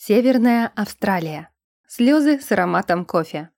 Северная Австралия. Слезы с ароматом кофе.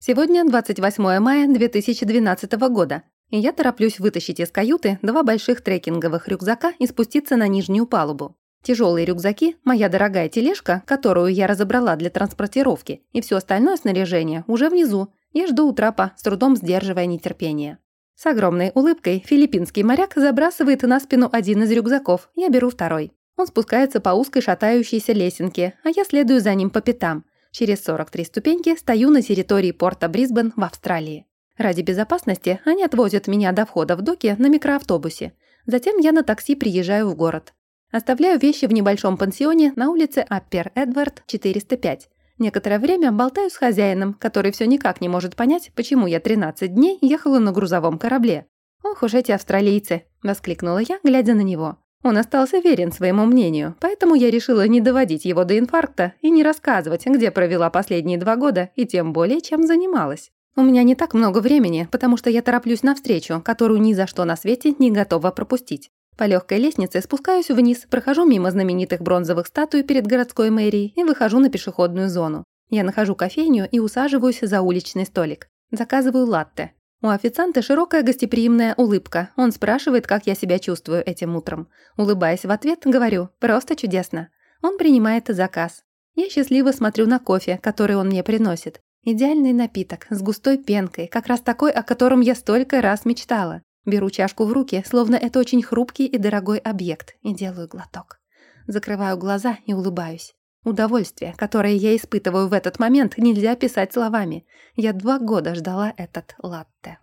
Сегодня 28 мая 2012 года, и я тороплюсь вытащить из каюты два больших трекинговых рюкзака и спуститься на нижнюю палубу. Тяжелые рюкзаки, моя дорогая тележка, которую я разобрала для транспортировки, и все остальное снаряжение уже внизу. Я жду у трапа, с трудом сдерживая нетерпение. С огромной улыбкой филиппинский моряк забрасывает на спину один из рюкзаков, я беру второй. Он спускается по узкой шатающейся лесенке, а я следую за ним по пятам. Через 43 ступеньки стою на территории порта Брисбен в Австралии. Ради безопасности они отвозят меня до входа в доки на микроавтобусе. Затем я на такси приезжаю в город. Оставляю вещи в небольшом пансионе на улице Аппер Эдвард, 405. Некоторое время болтаю с хозяином, который все никак не может понять, почему я 13 дней ехала на грузовом корабле. «Ох уж эти австралийцы!» – воскликнула я, глядя на него. Он остался верен своему мнению, поэтому я решила не доводить его до инфаркта и не рассказывать, где провела последние два года и тем более, чем занималась. У меня не так много времени, потому что я тороплюсь на встречу, которую ни за что на свете не готова пропустить. По легкой лестнице спускаюсь вниз, прохожу мимо знаменитых бронзовых статуй перед городской мэрией и выхожу на пешеходную зону. Я нахожу кофейню и усаживаюсь за уличный столик. Заказываю латте. У официанта широкая гостеприимная улыбка. Он спрашивает, как я себя чувствую этим утром. Улыбаясь в ответ, говорю «просто чудесно». Он принимает заказ. Я счастливо смотрю на кофе, который он мне приносит. Идеальный напиток, с густой пенкой, как раз такой, о котором я столько раз мечтала. Беру чашку в руки, словно это очень хрупкий и дорогой объект, и делаю глоток. Закрываю глаза и улыбаюсь. Удовольствие, которое я испытываю в этот момент, нельзя писать словами. Я два года ждала этот латте.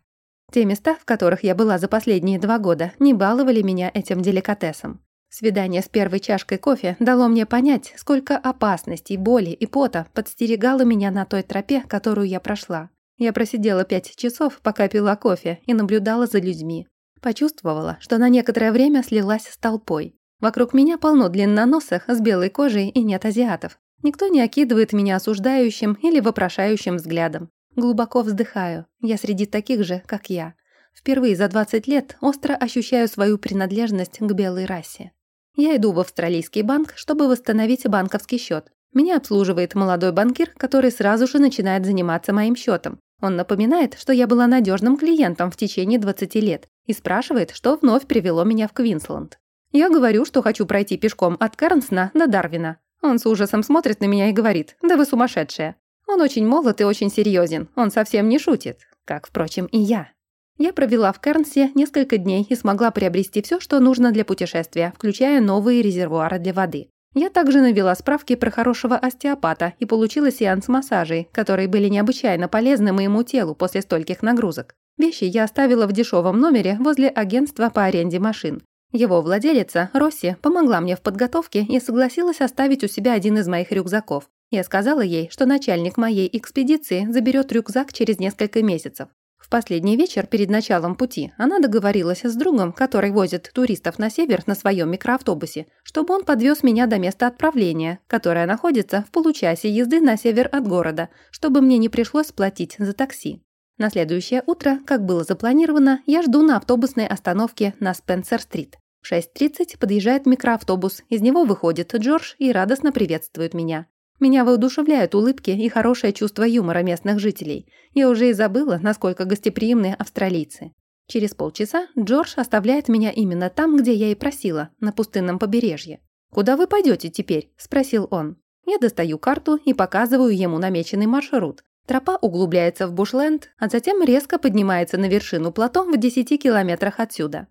Те места, в которых я была за последние два года, не баловали меня этим деликатесом. Свидание с первой чашкой кофе дало мне понять, сколько опасностей, боли и пота подстерегало меня на той тропе, которую я прошла. Я просидела пять часов, пока пила кофе, и наблюдала за людьми. Почувствовала, что на некоторое время слилась с толпой. Вокруг меня полно длинноносых с белой кожей и нет азиатов. Никто не окидывает меня осуждающим или вопрошающим взглядом. Глубоко вздыхаю. Я среди таких же, как я. Впервые за 20 лет остро ощущаю свою принадлежность к белой расе. Я иду в австралийский банк, чтобы восстановить банковский счет. Меня обслуживает молодой банкир, который сразу же начинает заниматься моим счетом. Он напоминает, что я была надежным клиентом в течение 20 лет и спрашивает, что вновь привело меня в Квинсленд. Я говорю, что хочу пройти пешком от Кернсна до Дарвина. Он с ужасом смотрит на меня и говорит, да вы сумасшедшая. Он очень молод и очень серьезен, он совсем не шутит, как, впрочем, и я. Я провела в Кернсе несколько дней и смогла приобрести все, что нужно для путешествия, включая новые резервуары для воды. Я также навела справки про хорошего остеопата и получила сеанс массажей, которые были необычайно полезны моему телу после стольких нагрузок. Вещи я оставила в дешевом номере возле агентства по аренде машин. Его владелица, Росси, помогла мне в подготовке и согласилась оставить у себя один из моих рюкзаков. Я сказала ей, что начальник моей экспедиции заберет рюкзак через несколько месяцев. В последний вечер перед началом пути она договорилась с другом, который возит туристов на север на своем микроавтобусе, чтобы он подвез меня до места отправления, которое находится в получасе езды на север от города, чтобы мне не пришлось платить за такси. На следующее утро, как было запланировано, я жду на автобусной остановке на Спенсер-стрит. В 6.30 подъезжает микроавтобус, из него выходит Джордж и радостно приветствует меня. Меня воодушевляют улыбки и хорошее чувство юмора местных жителей. Я уже и забыла, насколько гостеприимные австралийцы. Через полчаса Джордж оставляет меня именно там, где я и просила, на пустынном побережье. «Куда вы пойдете теперь?» – спросил он. Я достаю карту и показываю ему намеченный маршрут. Тропа углубляется в Бушленд, а затем резко поднимается на вершину плато в 10 километрах отсюда.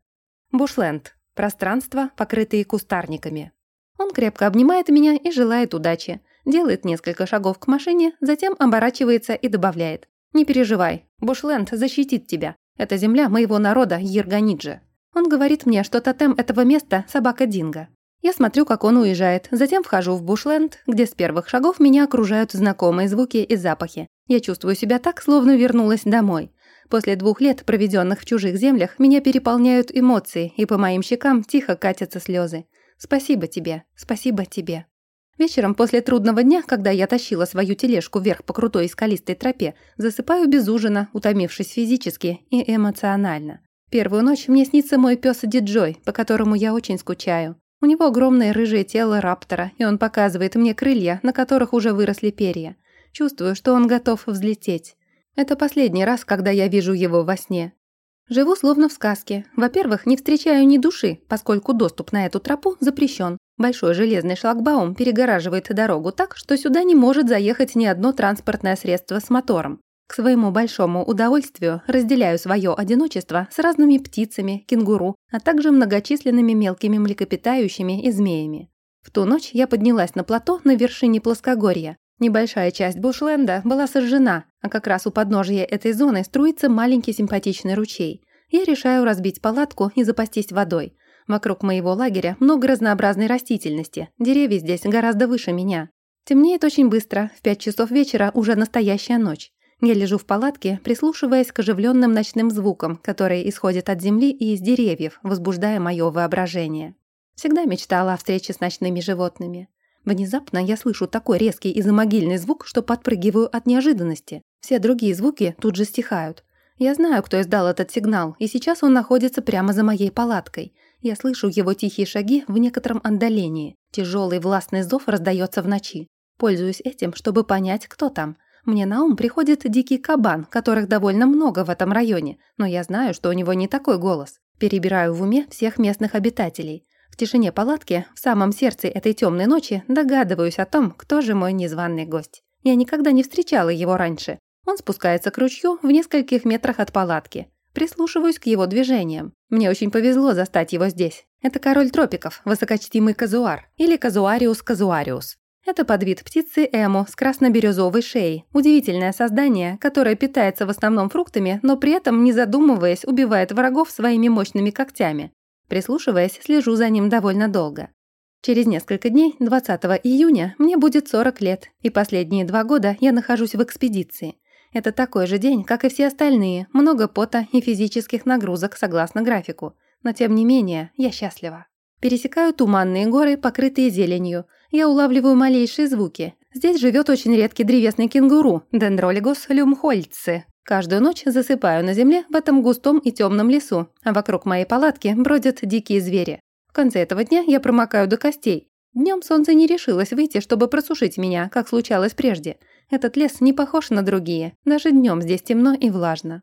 Бушленд – пространство, покрытые кустарниками. Он крепко обнимает меня и желает удачи, делает несколько шагов к машине, затем оборачивается и добавляет. «Не переживай, Бушленд защитит тебя. Это земля моего народа Ерганиджи». Он говорит мне, что тотем этого места – собака Динго. Я смотрю, как он уезжает, затем вхожу в бушленд, где с первых шагов меня окружают знакомые звуки и запахи. Я чувствую себя так, словно вернулась домой. После двух лет, проведенных в чужих землях, меня переполняют эмоции, и по моим щекам тихо катятся слезы. Спасибо тебе, спасибо тебе. Вечером после трудного дня, когда я тащила свою тележку вверх по крутой и скалистой тропе, засыпаю без ужина, утомившись физически и эмоционально. Первую ночь мне снится мой пес Диджой, по которому я очень скучаю. У него огромное рыжее тело раптора, и он показывает мне крылья, на которых уже выросли перья. Чувствую, что он готов взлететь. Это последний раз, когда я вижу его во сне. Живу словно в сказке. Во-первых, не встречаю ни души, поскольку доступ на эту тропу запрещен. Большой железный шлагбаум перегораживает дорогу так, что сюда не может заехать ни одно транспортное средство с мотором. К своему большому удовольствию разделяю свое одиночество с разными птицами, кенгуру, а также многочисленными мелкими млекопитающими и змеями. В ту ночь я поднялась на плато на вершине плоскогорья. Небольшая часть бушленда была сожжена, а как раз у подножия этой зоны струится маленький симпатичный ручей. Я решаю разбить палатку и запастись водой. Вокруг моего лагеря много разнообразной растительности, деревья здесь гораздо выше меня. Темнеет очень быстро, в пять часов вечера уже настоящая ночь. Я лежу в палатке, прислушиваясь к оживленным ночным звукам, которые исходят от земли и из деревьев, возбуждая мое воображение. Всегда мечтала о встрече с ночными животными. Внезапно я слышу такой резкий и замогильный звук, что подпрыгиваю от неожиданности. Все другие звуки тут же стихают. Я знаю, кто издал этот сигнал, и сейчас он находится прямо за моей палаткой. Я слышу его тихие шаги в некотором отдалении. Тяжелый властный зов раздается в ночи. Пользуюсь этим, чтобы понять, кто там – мне на ум приходит дикий кабан, которых довольно много в этом районе, но я знаю, что у него не такой голос. Перебираю в уме всех местных обитателей. Тишине палатки, в самом сердце этой темной ночи, догадываюсь о том, кто же мой незваный гость. Я никогда не встречала его раньше. Он спускается к ручью в нескольких метрах от палатки. Прислушиваюсь к его движениям. Мне очень повезло застать его здесь. Это король тропиков, высокочтимый казуар, или казуариус казуариус. Это подвид птицы эмо с красно-бирюзовой шеей. Удивительное создание, которое питается в основном фруктами, но при этом, не задумываясь, убивает врагов своими мощными когтями. Прислушиваясь, слежу за ним довольно долго. Через несколько дней, 20 июня, мне будет 40 лет, и последние два года я нахожусь в экспедиции. Это такой же день, как и все остальные, много пота и физических нагрузок согласно графику. Но тем не менее, я счастлива. Пересекаю туманные горы, покрытые зеленью. Я улавливаю малейшие звуки. Здесь живет очень редкий древесный кенгуру, дендролигус люмхольцы. Каждую ночь засыпаю на земле в этом густом и темном лесу, а вокруг моей палатки бродят дикие звери. В конце этого дня я промокаю до костей. Днем солнце не решилось выйти, чтобы просушить меня, как случалось прежде. Этот лес не похож на другие. Даже днем здесь темно и влажно.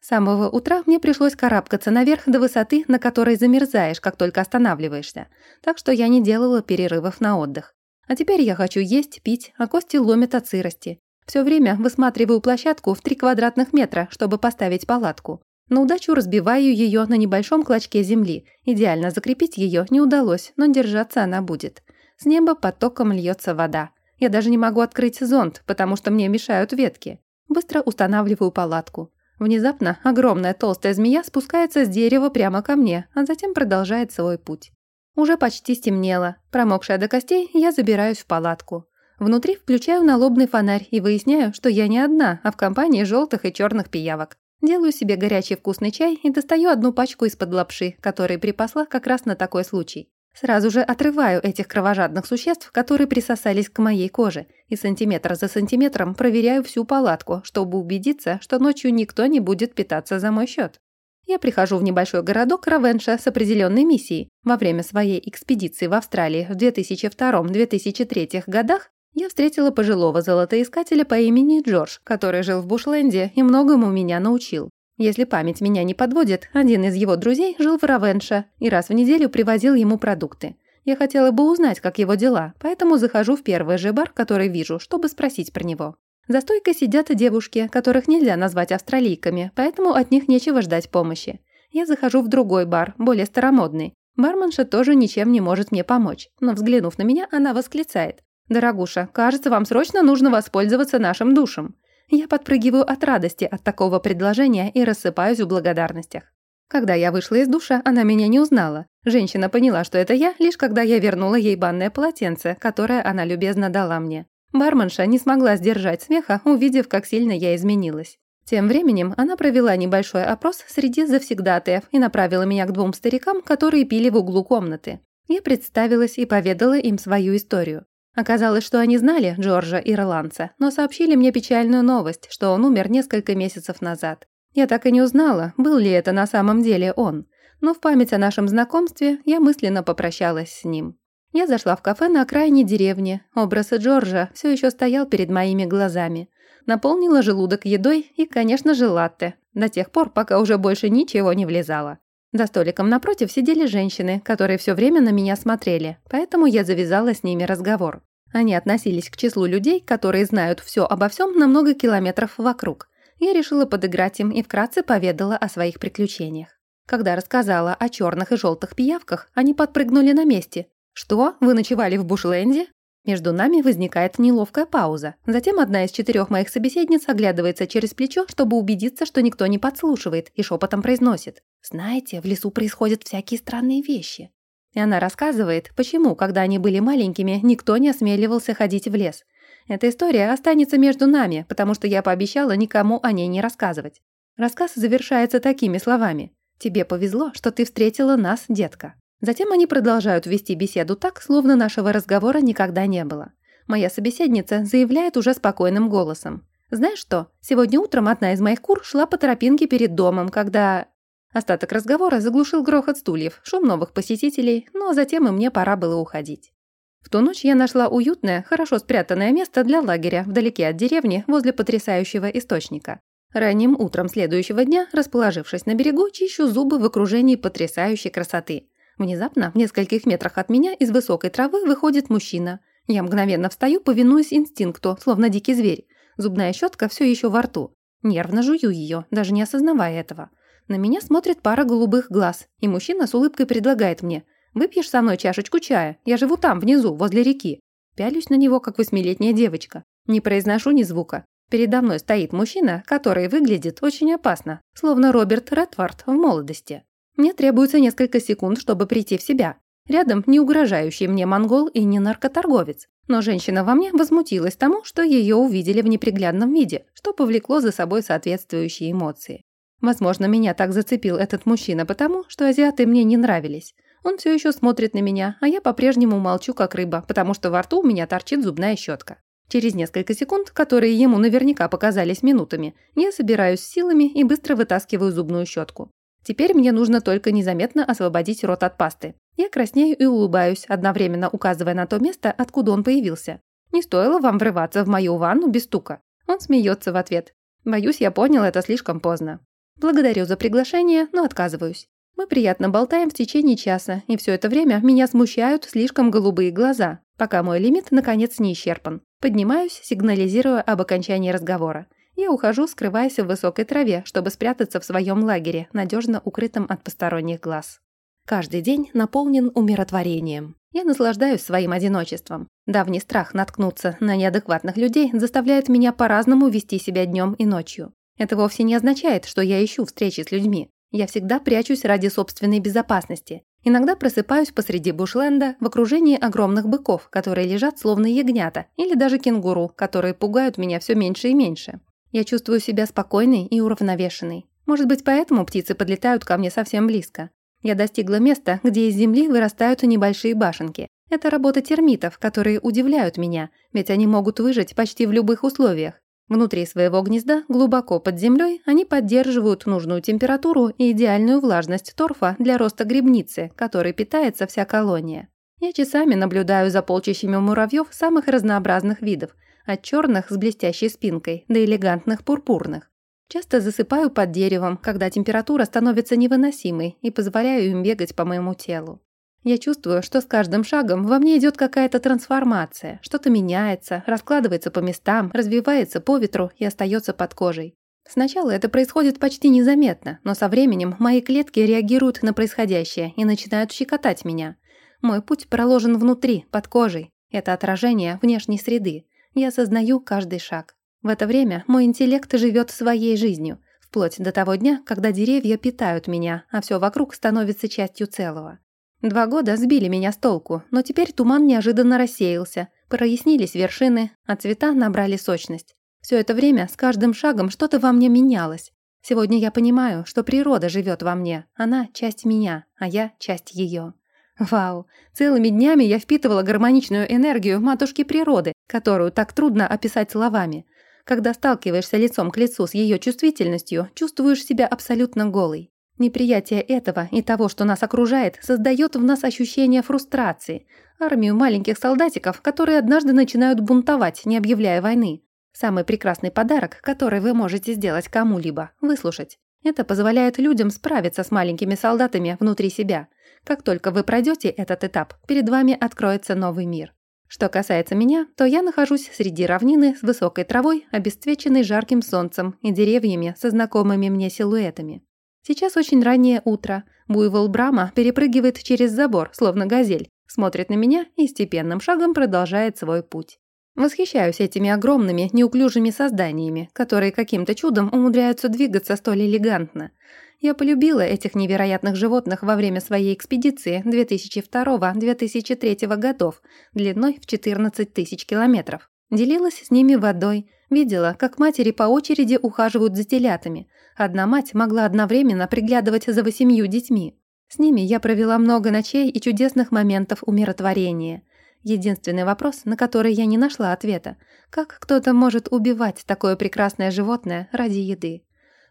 С самого утра мне пришлось карабкаться наверх до высоты, на которой замерзаешь, как только останавливаешься, так что я не делала перерывов на отдых. А теперь я хочу есть, пить, а кости ломят от сырости. Все время высматриваю площадку в 3 квадратных метра, чтобы поставить палатку. На удачу разбиваю ее на небольшом клочке земли. Идеально закрепить ее не удалось, но держаться она будет. С неба потоком льется вода. Я даже не могу открыть зонт, потому что мне мешают ветки. Быстро устанавливаю палатку. Внезапно огромная толстая змея спускается с дерева прямо ко мне, а затем продолжает свой путь. Уже почти стемнело. Промокшая до костей, я забираюсь в палатку. Внутри включаю налобный фонарь и выясняю, что я не одна, а в компании желтых и черных пиявок. Делаю себе горячий вкусный чай и достаю одну пачку из-под лапши, которую припасла как раз на такой случай. Сразу же отрываю этих кровожадных существ, которые присосались к моей коже, и сантиметр за сантиметром проверяю всю палатку, чтобы убедиться, что ночью никто не будет питаться за мой счет. Я прихожу в небольшой городок Равенша с определенной миссией. Во время своей экспедиции в Австралии в 2002-2003 годах я встретила пожилого золотоискателя по имени Джордж, который жил в Бушленде и многому меня научил. Если память меня не подводит, один из его друзей жил в Равенша и раз в неделю привозил ему продукты. Я хотела бы узнать, как его дела, поэтому захожу в первый же бар, который вижу, чтобы спросить про него. За стойкой сидят девушки, которых нельзя назвать австралийками, поэтому от них нечего ждать помощи. Я захожу в другой бар, более старомодный. Барменша тоже ничем не может мне помочь, но взглянув на меня, она восклицает. «Дорогуша, кажется, вам срочно нужно воспользоваться нашим душем». Я подпрыгиваю от радости от такого предложения и рассыпаюсь в благодарностях. Когда я вышла из душа, она меня не узнала. Женщина поняла, что это я, лишь когда я вернула ей банное полотенце, которое она любезно дала мне. Барменша не смогла сдержать смеха, увидев, как сильно я изменилась. Тем временем она провела небольшой опрос среди завсегдатаев и направила меня к двум старикам, которые пили в углу комнаты. Я представилась и поведала им свою историю. Оказалось, что они знали Джорджа Ирландца, но сообщили мне печальную новость, что он умер несколько месяцев назад. Я так и не узнала, был ли это на самом деле он. но в память о нашем знакомстве я мысленно попрощалась с ним. Я зашла в кафе на окраине деревни. Образ Джорджа все еще стоял перед моими глазами. Наполнила желудок едой и, конечно же, латте. До тех пор, пока уже больше ничего не влезало. За столиком напротив сидели женщины, которые все время на меня смотрели, поэтому я завязала с ними разговор. Они относились к числу людей, которые знают все обо всем на много километров вокруг. Я решила подыграть им и вкратце поведала о своих приключениях. Когда рассказала о черных и желтых пиявках, они подпрыгнули на месте. «Что? Вы ночевали в Бушленде?» Между нами возникает неловкая пауза. Затем одна из четырех моих собеседниц оглядывается через плечо, чтобы убедиться, что никто не подслушивает, и шепотом произносит. «Знаете, в лесу происходят всякие странные вещи». И она рассказывает, почему, когда они были маленькими, никто не осмеливался ходить в лес. Эта история останется между нами, потому что я пообещала никому о ней не рассказывать. Рассказ завершается такими словами. «Тебе повезло, что ты встретила нас, детка». Затем они продолжают вести беседу так, словно нашего разговора никогда не было. Моя собеседница заявляет уже спокойным голосом. «Знаешь что, сегодня утром одна из моих кур шла по тропинке перед домом, когда...» Остаток разговора заглушил грохот стульев, шум новых посетителей, но затем и мне пора было уходить. В ту ночь я нашла уютное, хорошо спрятанное место для лагеря вдалеке от деревни возле потрясающего источника. Ранним утром следующего дня, расположившись на берегу, чищу зубы в окружении потрясающей красоты. Внезапно, в нескольких метрах от меня, из высокой травы выходит мужчина. Я мгновенно встаю, повинуясь инстинкту, словно дикий зверь. Зубная щетка все еще во рту. Нервно жую ее, даже не осознавая этого. На меня смотрит пара голубых глаз, и мужчина с улыбкой предлагает мне «Выпьешь со мной чашечку чая? Я живу там, внизу, возле реки». Пялюсь на него, как восьмилетняя девочка. Не произношу ни звука. Передо мной стоит мужчина, который выглядит очень опасно, словно Роберт Редфорд в молодости. Мне требуется несколько секунд, чтобы прийти в себя. Рядом не угрожающий мне монгол и не наркоторговец. Но женщина во мне возмутилась тому, что ее увидели в неприглядном виде, что повлекло за собой соответствующие эмоции. Возможно, меня так зацепил этот мужчина потому, что азиаты мне не нравились. Он все еще смотрит на меня, а я по-прежнему молчу как рыба, потому что во рту у меня торчит зубная щетка. Через несколько секунд, которые ему наверняка показались минутами, я собираюсь силами и быстро вытаскиваю зубную щетку. Теперь мне нужно только незаметно освободить рот от пасты. Я краснею и улыбаюсь, одновременно указывая на то место, откуда он появился. Не стоило вам врываться в мою ванну без стука. Он смеется в ответ. Боюсь, я понял это слишком поздно. Благодарю за приглашение, но отказываюсь. Мы приятно болтаем в течение часа, и все это время меня смущают слишком голубые глаза, пока мой лимит наконец не исчерпан. Поднимаюсь, сигнализируя об окончании разговора. Я ухожу, скрываясь в высокой траве, чтобы спрятаться в своем лагере, надежно укрытом от посторонних глаз. Каждый день наполнен умиротворением. Я наслаждаюсь своим одиночеством. Давний страх наткнуться на неадекватных людей заставляет меня по-разному вести себя днем и ночью. Это вовсе не означает, что я ищу встречи с людьми. Я всегда прячусь ради собственной безопасности. Иногда просыпаюсь посреди бушленда в окружении огромных быков, которые лежат словно ягнята, или даже кенгуру, которые пугают меня все меньше и меньше. Я чувствую себя спокойной и уравновешенной. Может быть, поэтому птицы подлетают ко мне совсем близко. Я достигла места, где из земли вырастают небольшие башенки. Это работа термитов, которые удивляют меня, ведь они могут выжить почти в любых условиях. Внутри своего гнезда, глубоко под землей, они поддерживают нужную температуру и идеальную влажность торфа для роста грибницы, которой питается вся колония. Я часами наблюдаю за полчищами муравьев самых разнообразных видов, от черных с блестящей спинкой до элегантных пурпурных. Часто засыпаю под деревом, когда температура становится невыносимой и позволяю им бегать по моему телу. Я чувствую, что с каждым шагом во мне идет какая-то трансформация, что-то меняется, раскладывается по местам, развивается по ветру и остается под кожей. Сначала это происходит почти незаметно, но со временем мои клетки реагируют на происходящее и начинают щекотать меня. Мой путь проложен внутри, под кожей. Это отражение внешней среды. Я осознаю каждый шаг. В это время мой интеллект живет своей жизнью, вплоть до того дня, когда деревья питают меня, а все вокруг становится частью целого. Два года сбили меня с толку, но теперь туман неожиданно рассеялся, прояснились вершины, а цвета набрали сочность. Все это время с каждым шагом что-то во мне менялось. Сегодня я понимаю, что природа живет во мне, она часть меня, а я часть ее. Вау! Целыми днями я впитывала гармоничную энергию матушки природы, которую так трудно описать словами. Когда сталкиваешься лицом к лицу с ее чувствительностью, чувствуешь себя абсолютно голой. Неприятие этого и того, что нас окружает, создает в нас ощущение фрустрации, армию маленьких солдатиков, которые однажды начинают бунтовать, не объявляя войны. Самый прекрасный подарок, который вы можете сделать кому-либо – выслушать. Это позволяет людям справиться с маленькими солдатами внутри себя. Как только вы пройдете этот этап, перед вами откроется новый мир. Что касается меня, то я нахожусь среди равнины с высокой травой, обесцвеченной жарким солнцем и деревьями со знакомыми мне силуэтами. Сейчас очень раннее утро. Буйвол Брама перепрыгивает через забор, словно газель, смотрит на меня и степенным шагом продолжает свой путь. Восхищаюсь этими огромными, неуклюжими созданиями, которые каким-то чудом умудряются двигаться столь элегантно. Я полюбила этих невероятных животных во время своей экспедиции 2002-2003 годов, длиной в 14 тысяч километров. Делилась с ними водой, видела, как матери по очереди ухаживают за телятами. Одна мать могла одновременно приглядывать за восемью детьми. С ними я провела много ночей и чудесных моментов умиротворения – Единственный вопрос, на который я не нашла ответа. Как кто-то может убивать такое прекрасное животное ради еды?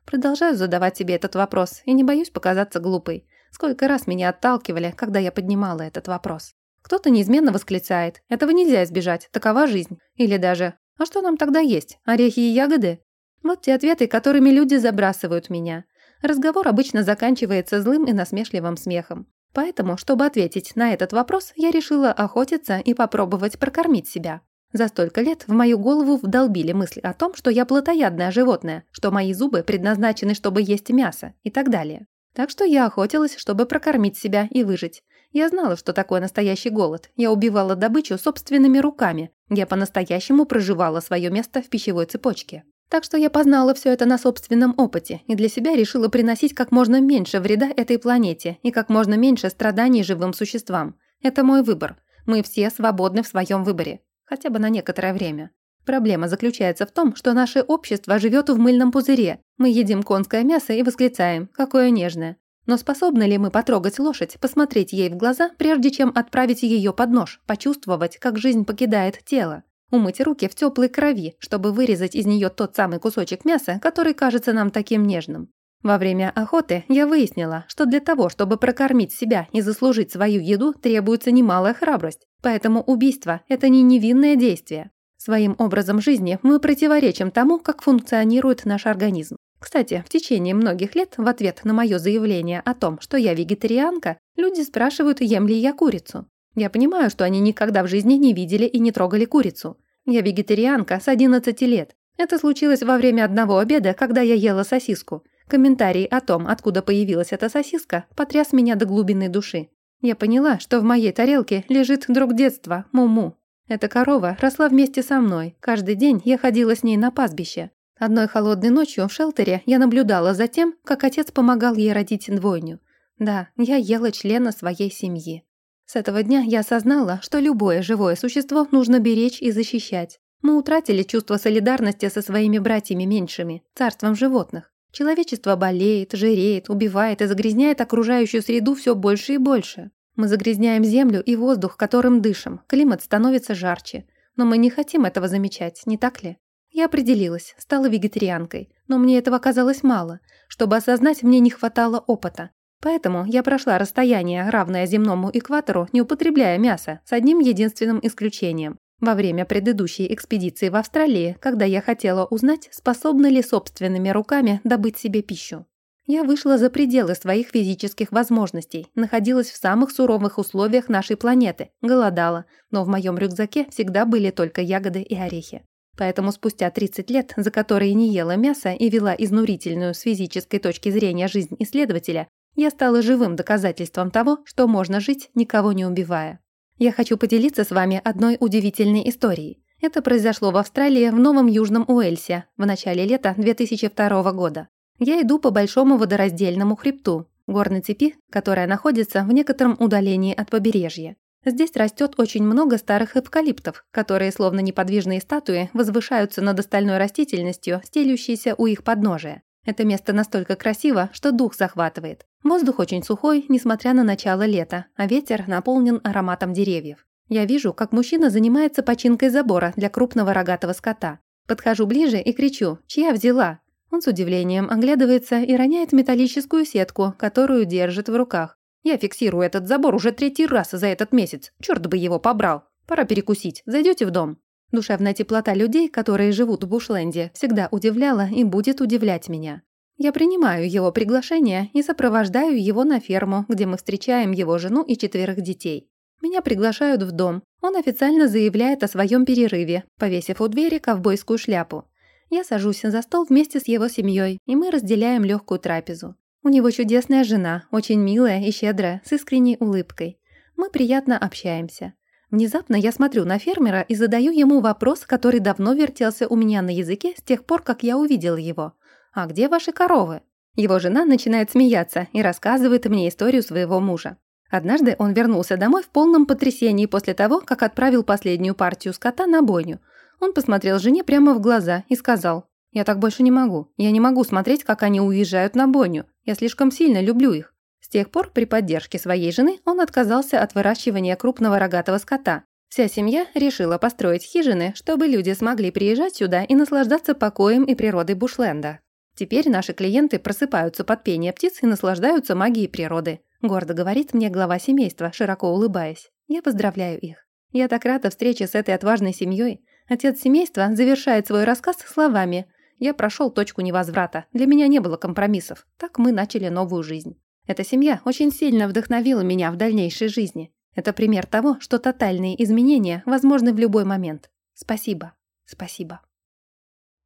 Продолжаю задавать себе этот вопрос и не боюсь показаться глупой. Сколько раз меня отталкивали, когда я поднимала этот вопрос. Кто-то неизменно восклицает «этого нельзя избежать, такова жизнь». Или даже «а что нам тогда есть, орехи и ягоды?» Вот те ответы, которыми люди забрасывают меня. Разговор обычно заканчивается злым и насмешливым смехом. Поэтому, чтобы ответить на этот вопрос, я решила охотиться и попробовать прокормить себя. За столько лет в мою голову вдолбили мысль о том, что я плотоядное животное, что мои зубы предназначены, чтобы есть мясо и так далее. Так что я охотилась, чтобы прокормить себя и выжить. Я знала, что такое настоящий голод. Я убивала добычу собственными руками. Я по-настоящему проживала свое место в пищевой цепочке. Так что я познала все это на собственном опыте и для себя решила приносить как можно меньше вреда этой планете и как можно меньше страданий живым существам. Это мой выбор. Мы все свободны в своем выборе. Хотя бы на некоторое время. Проблема заключается в том, что наше общество живет в мыльном пузыре. Мы едим конское мясо и восклицаем «какое нежное». Но способны ли мы потрогать лошадь, посмотреть ей в глаза, прежде чем отправить ее под нож, почувствовать, как жизнь покидает тело? Умыть руки в теплой крови, чтобы вырезать из нее тот самый кусочек мяса, который кажется нам таким нежным. Во время охоты я выяснила, что для того, чтобы прокормить себя и заслужить свою еду, требуется немалая храбрость. Поэтому убийство – это не невинное действие. Своим образом жизни мы противоречим тому, как функционирует наш организм. Кстати, в течение многих лет в ответ на мое заявление о том, что я вегетарианка, люди спрашивают, ем ли я курицу. Я понимаю, что они никогда в жизни не видели и не трогали курицу. Я вегетарианка с 11 лет. Это случилось во время одного обеда, когда я ела сосиску. Комментарий о том, откуда появилась эта сосиска, потряс меня до глубины души. Я поняла, что в моей тарелке лежит друг детства, Муму. Эта корова росла вместе со мной. Каждый день я ходила с ней на пастбище. Одной холодной ночью в шелтере я наблюдала за тем, как отец помогал ей родить двойню. Да, я ела члена своей семьи. С этого дня я осознала, что любое живое существо нужно беречь и защищать. Мы утратили чувство солидарности со своими братьями меньшими, царством животных. Человечество болеет, жиреет, убивает и загрязняет окружающую среду все больше и больше. Мы загрязняем землю и воздух, которым дышим, климат становится жарче. Но мы не хотим этого замечать, не так ли? Я определилась, стала вегетарианкой, но мне этого оказалось мало. Чтобы осознать, мне не хватало опыта. Поэтому я прошла расстояние, равное земному экватору, не употребляя мясо, с одним единственным исключением. Во время предыдущей экспедиции в Австралии, когда я хотела узнать, способны ли собственными руками добыть себе пищу. Я вышла за пределы своих физических возможностей, находилась в самых суровых условиях нашей планеты, голодала, но в моем рюкзаке всегда были только ягоды и орехи. Поэтому спустя 30 лет, за которые не ела мясо и вела изнурительную с физической точки зрения жизнь исследователя, я стала живым доказательством того, что можно жить, никого не убивая. Я хочу поделиться с вами одной удивительной историей. Это произошло в Австралии в Новом Южном Уэльсе в начале лета 2002 года. Я иду по большому водораздельному хребту, горной цепи, которая находится в некотором удалении от побережья. Здесь растет очень много старых эвкалиптов, которые, словно неподвижные статуи, возвышаются над остальной растительностью, стелющейся у их подножия. Это место настолько красиво, что дух захватывает. Воздух очень сухой, несмотря на начало лета, а ветер наполнен ароматом деревьев. Я вижу, как мужчина занимается починкой забора для крупного рогатого скота. Подхожу ближе и кричу «Чья взяла?». Он с удивлением оглядывается и роняет металлическую сетку, которую держит в руках. Я фиксирую этот забор уже третий раз за этот месяц. Черт бы его побрал. Пора перекусить. Зайдете в дом? Душевная теплота людей, которые живут в Бушленде, всегда удивляла и будет удивлять меня. Я принимаю его приглашение и сопровождаю его на ферму, где мы встречаем его жену и четверых детей. Меня приглашают в дом. Он официально заявляет о своем перерыве, повесив у двери ковбойскую шляпу. Я сажусь за стол вместе с его семьей, и мы разделяем легкую трапезу. У него чудесная жена, очень милая и щедрая, с искренней улыбкой. Мы приятно общаемся. Внезапно я смотрю на фермера и задаю ему вопрос, который давно вертелся у меня на языке с тех пор, как я увидела его. «А где ваши коровы?» Его жена начинает смеяться и рассказывает мне историю своего мужа. Однажды он вернулся домой в полном потрясении после того, как отправил последнюю партию скота на бойню. Он посмотрел жене прямо в глаза и сказал, «Я так больше не могу. Я не могу смотреть, как они уезжают на бойню. Я слишком сильно люблю их». С тех пор, при поддержке своей жены, он отказался от выращивания крупного рогатого скота. Вся семья решила построить хижины, чтобы люди смогли приезжать сюда и наслаждаться покоем и природой Бушленда. Теперь наши клиенты просыпаются под пение птиц и наслаждаются магией природы. Гордо говорит мне глава семейства, широко улыбаясь. Я поздравляю их. Я так рада встрече с этой отважной семьей. Отец семейства завершает свой рассказ словами «Я прошел точку невозврата. Для меня не было компромиссов. Так мы начали новую жизнь». Эта семья очень сильно вдохновила меня в дальнейшей жизни. Это пример того, что тотальные изменения возможны в любой момент. Спасибо. Спасибо.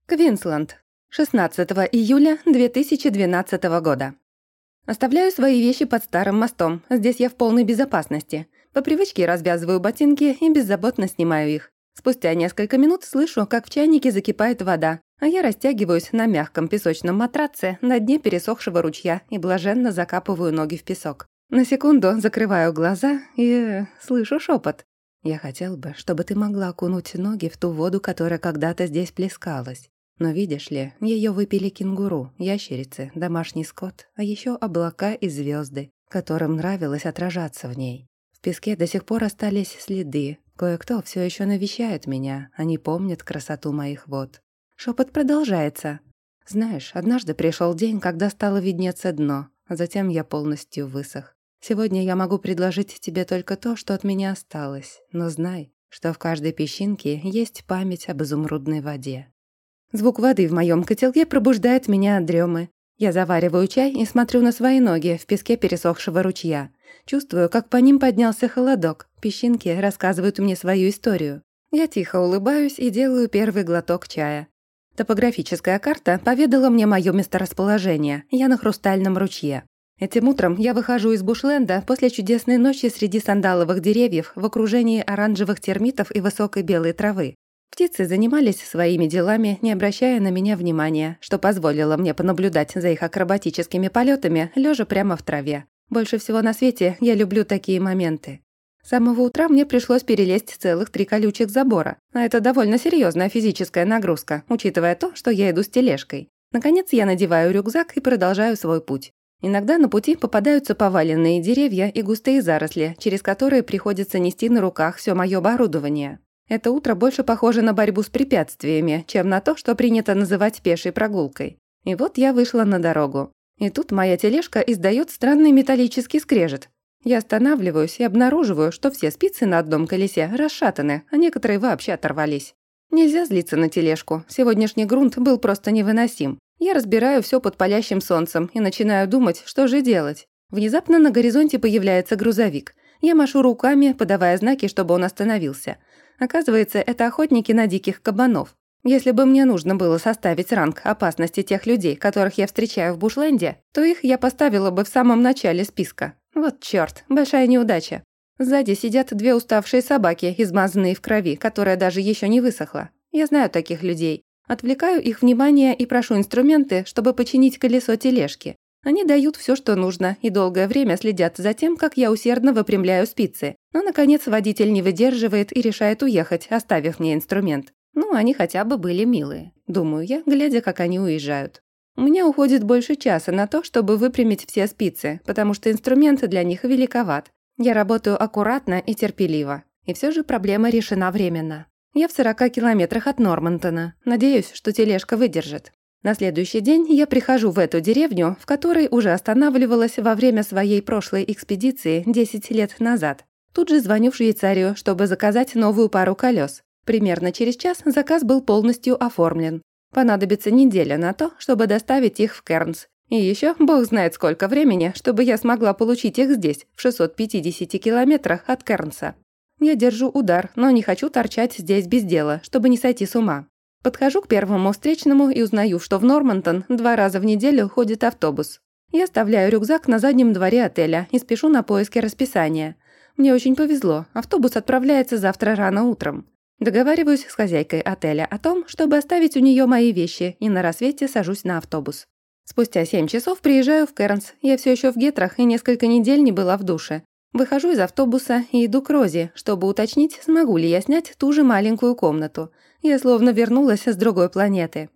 Квинсленд. 16 июля 2012 года. Оставляю свои вещи под старым мостом. Здесь я в полной безопасности. По привычке развязываю ботинки и беззаботно снимаю их. Спустя несколько минут слышу, как в чайнике закипает вода, а я растягиваюсь на мягком песочном матраце на дне пересохшего ручья и блаженно закапываю ноги в песок. На секунду закрываю глаза и слышу шепот. «Я хотел бы, чтобы ты могла окунуть ноги в ту воду, которая когда-то здесь плескалась. Но видишь ли, ее выпили кенгуру, ящерицы, домашний скот, а еще облака и звезды, которым нравилось отражаться в ней. В песке до сих пор остались следы. Кое-кто все еще навещает меня, они помнят красоту моих вод. Шепот продолжается. Знаешь, однажды пришел день, когда стало виднеться дно, а затем я полностью высох. Сегодня я могу предложить тебе только то, что от меня осталось, но знай, что в каждой песчинке есть память об изумрудной воде. Звук воды в моем котелке пробуждает меня от дремы. Я завариваю чай и смотрю на свои ноги в песке пересохшего ручья. Чувствую, как по ним поднялся холодок. Песчинки рассказывают мне свою историю. Я тихо улыбаюсь и делаю первый глоток чая. Топографическая карта поведала мне мое месторасположение. Я на хрустальном ручье. Этим утром я выхожу из Бушленда после чудесной ночи среди сандаловых деревьев в окружении оранжевых термитов и высокой белой травы. Птицы занимались своими делами, не обращая на меня внимания, что позволило мне понаблюдать за их акробатическими полетами, лежа прямо в траве. Больше всего на свете я люблю такие моменты. С самого утра мне пришлось перелезть целых три колючих забора, а это довольно серьезная физическая нагрузка, учитывая то, что я иду с тележкой. Наконец я надеваю рюкзак и продолжаю свой путь. Иногда на пути попадаются поваленные деревья и густые заросли, через которые приходится нести на руках все мое оборудование. Это утро больше похоже на борьбу с препятствиями, чем на то, что принято называть пешей прогулкой. И вот я вышла на дорогу. И тут моя тележка издает странный металлический скрежет. Я останавливаюсь и обнаруживаю, что все спицы на одном колесе расшатаны, а некоторые вообще оторвались. Нельзя злиться на тележку. Сегодняшний грунт был просто невыносим. Я разбираю все под палящим солнцем и начинаю думать, что же делать. Внезапно на горизонте появляется грузовик. Я машу руками, подавая знаки, чтобы он остановился. Оказывается, это охотники на диких кабанов. Если бы мне нужно было составить ранг опасности тех людей, которых я встречаю в Бушленде, то их я поставила бы в самом начале списка. Вот чёрт, большая неудача. Сзади сидят две уставшие собаки, измазанные в крови, которая даже еще не высохла. Я знаю таких людей. Отвлекаю их внимание и прошу инструменты, чтобы починить колесо тележки. Они дают все, что нужно, и долгое время следят за тем, как я усердно выпрямляю спицы. Но, наконец, водитель не выдерживает и решает уехать, оставив мне инструмент. Ну, они хотя бы были милые, думаю я, глядя, как они уезжают. У меня уходит больше часа на то, чтобы выпрямить все спицы, потому что инструмент для них великоват. Я работаю аккуратно и терпеливо. И все же проблема решена временно. Я в 40 километрах от Нормантона. Надеюсь, что тележка выдержит. На следующий день я прихожу в эту деревню, в которой уже останавливалась во время своей прошлой экспедиции 10 лет назад. Тут же звоню в Швейцарию, чтобы заказать новую пару колес. Примерно через час заказ был полностью оформлен. Понадобится неделя на то, чтобы доставить их в Кернс. И еще бог знает сколько времени, чтобы я смогла получить их здесь, в 650 километрах от Кернса. Я держу удар, но не хочу торчать здесь без дела, чтобы не сойти с ума. Подхожу к первому встречному и узнаю, что в Нормантон два раза в неделю ходит автобус. Я оставляю рюкзак на заднем дворе отеля и спешу на поиски расписания. Мне очень повезло, автобус отправляется завтра рано утром. Договариваюсь с хозяйкой отеля о том, чтобы оставить у нее мои вещи, и на рассвете сажусь на автобус. Спустя семь часов приезжаю в Кернс. Я все еще в Гетрах и несколько недель не была в душе. Выхожу из автобуса и иду к Розе, чтобы уточнить, смогу ли я снять ту же маленькую комнату. Я словно вернулась с другой планеты.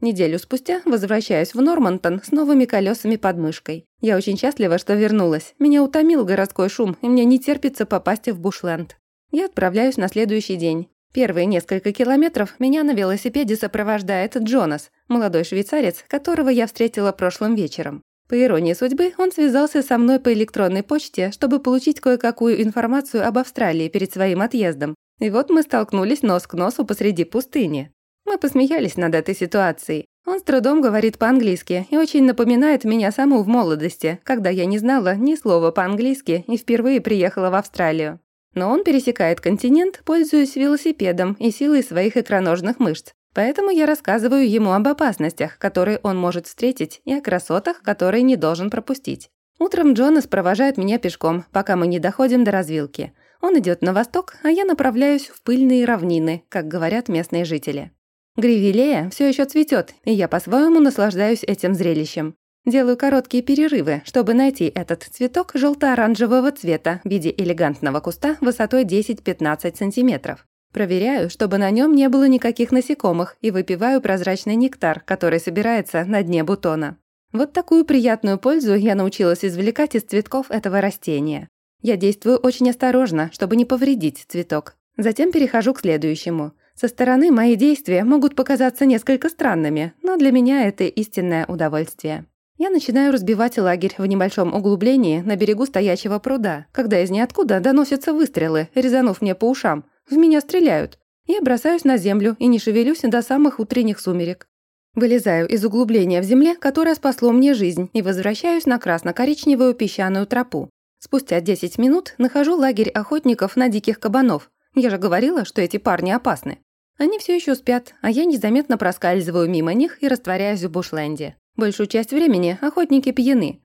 Неделю спустя возвращаюсь в Нормантон с новыми колесами под мышкой. Я очень счастлива, что вернулась. Меня утомил городской шум, и мне не терпится попасть в Бушленд. Я отправляюсь на следующий день. Первые несколько километров меня на велосипеде сопровождает Джонас, молодой швейцарец, которого я встретила прошлым вечером. По иронии судьбы, он связался со мной по электронной почте, чтобы получить кое-какую информацию об Австралии перед своим отъездом. И вот мы столкнулись нос к носу посреди пустыни. Мы посмеялись над этой ситуацией. Он с трудом говорит по-английски и очень напоминает меня саму в молодости, когда я не знала ни слова по-английски и впервые приехала в Австралию. Но он пересекает континент, пользуясь велосипедом и силой своих икроножных мышц. Поэтому я рассказываю ему об опасностях, которые он может встретить, и о красотах, которые не должен пропустить. Утром Джонас провожает меня пешком, пока мы не доходим до развилки. Он идет на восток, а я направляюсь в пыльные равнины, как говорят местные жители. Гривилея все еще цветет, и я по-своему наслаждаюсь этим зрелищем. Делаю короткие перерывы, чтобы найти этот цветок желто-оранжевого цвета в виде элегантного куста высотой 10-15 сантиметров. Проверяю, чтобы на нем не было никаких насекомых, и выпиваю прозрачный нектар, который собирается на дне бутона. Вот такую приятную пользу я научилась извлекать из цветков этого растения. Я действую очень осторожно, чтобы не повредить цветок. Затем перехожу к следующему. Со стороны мои действия могут показаться несколько странными, но для меня это истинное удовольствие. Я начинаю разбивать лагерь в небольшом углублении на берегу стоячего пруда, когда из ниоткуда доносятся выстрелы, резанув мне по ушам, в меня стреляют. Я бросаюсь на землю и не шевелюсь до самых утренних сумерек. Вылезаю из углубления в земле, которое спасло мне жизнь, и возвращаюсь на красно-коричневую песчаную тропу. Спустя 10 минут нахожу лагерь охотников на диких кабанов. Я же говорила, что эти парни опасны. Они все еще спят, а я незаметно проскальзываю мимо них и растворяюсь в бушленде. Большую часть времени охотники пьяны.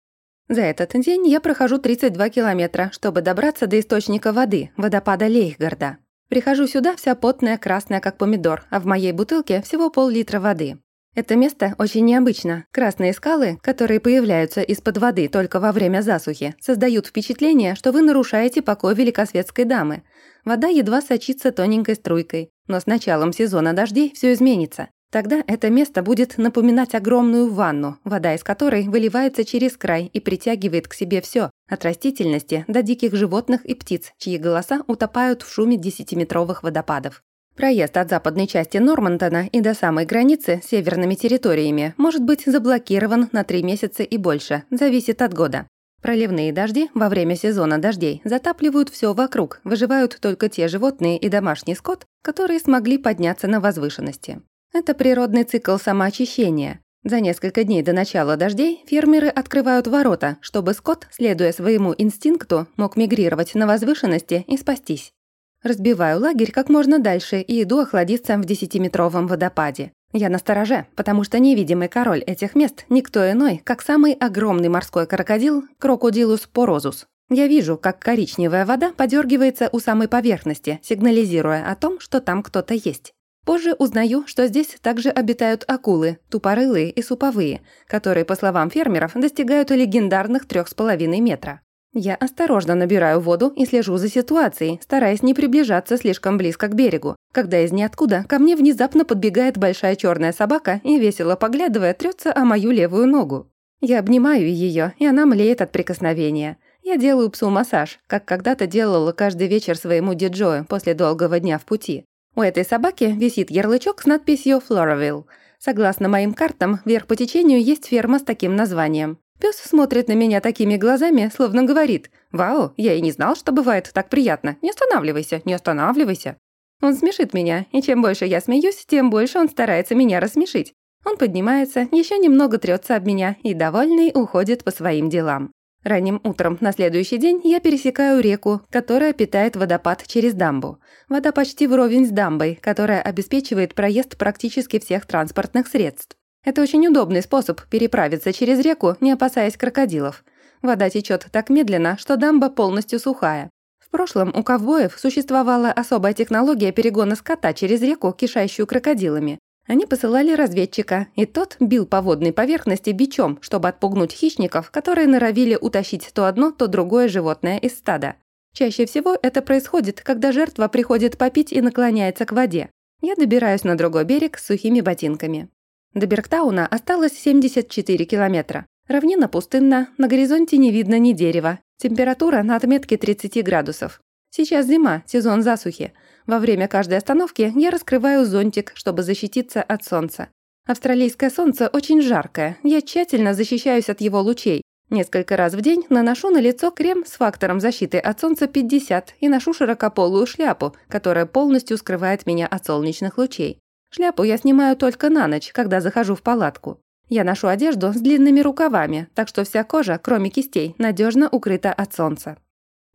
За этот день я прохожу 32 километра, чтобы добраться до источника воды, водопада Лейхгарда. Прихожу сюда вся потная, красная, как помидор, а в моей бутылке всего пол-литра воды. Это место очень необычно. Красные скалы, которые появляются из-под воды только во время засухи, создают впечатление, что вы нарушаете покой великосветской дамы. Вода едва сочится тоненькой струйкой, но с началом сезона дождей все изменится. Тогда это место будет напоминать огромную ванну, вода из которой выливается через край и притягивает к себе все, от растительности до диких животных и птиц, чьи голоса утопают в шуме десятиметровых водопадов. Проезд от западной части Нормантона и до самой границы с северными территориями может быть заблокирован на три месяца и больше, зависит от года. Проливные дожди во время сезона дождей затапливают все вокруг, выживают только те животные и домашний скот, которые смогли подняться на возвышенности. Это природный цикл самоочищения. За несколько дней до начала дождей фермеры открывают ворота, чтобы скот, следуя своему инстинкту, мог мигрировать на возвышенности и спастись. Разбиваю лагерь как можно дальше и иду охладиться в десятиметровом водопаде. Я настороже, потому что невидимый король этих мест никто иной, как самый огромный морской крокодил Крокодилус порозус. Я вижу, как коричневая вода подергивается у самой поверхности, сигнализируя о том, что там кто-то есть. Позже узнаю, что здесь также обитают акулы, тупорылые и суповые, которые, по словам фермеров, достигают легендарных трех с половиной метра. Я осторожно набираю воду и слежу за ситуацией, стараясь не приближаться слишком близко к берегу, когда из ниоткуда ко мне внезапно подбегает большая черная собака и, весело поглядывая, трется о мою левую ногу. Я обнимаю ее, и она млеет от прикосновения. Я делаю псу массаж, как когда-то делала каждый вечер своему диджою после долгого дня в пути. У этой собаки висит ярлычок с надписью «Floraville». Согласно моим картам, вверх по течению есть ферма с таким названием. Пес смотрит на меня такими глазами, словно говорит «Вау, я и не знал, что бывает так приятно. Не останавливайся, не останавливайся». Он смешит меня, и чем больше я смеюсь, тем больше он старается меня рассмешить. Он поднимается, еще немного трется об меня и, довольный, уходит по своим делам. Ранним утром на следующий день я пересекаю реку, которая питает водопад через дамбу. Вода почти вровень с дамбой, которая обеспечивает проезд практически всех транспортных средств. Это очень удобный способ переправиться через реку, не опасаясь крокодилов. Вода течет так медленно, что дамба полностью сухая. В прошлом у ковбоев существовала особая технология перегона скота через реку, кишащую крокодилами. Они посылали разведчика, и тот бил по водной поверхности бичом, чтобы отпугнуть хищников, которые норовили утащить то одно, то другое животное из стада. Чаще всего это происходит, когда жертва приходит попить и наклоняется к воде. Я добираюсь на другой берег с сухими ботинками. До Бергтауна осталось 74 километра. Равнина пустынна, на горизонте не видно ни дерева. Температура на отметке 30 градусов. Сейчас зима, сезон засухи. Во время каждой остановки я раскрываю зонтик, чтобы защититься от солнца. Австралийское солнце очень жаркое, я тщательно защищаюсь от его лучей. Несколько раз в день наношу на лицо крем с фактором защиты от солнца 50 и ношу широкополую шляпу, которая полностью скрывает меня от солнечных лучей. Шляпу я снимаю только на ночь, когда захожу в палатку. Я ношу одежду с длинными рукавами, так что вся кожа, кроме кистей, надежно укрыта от солнца.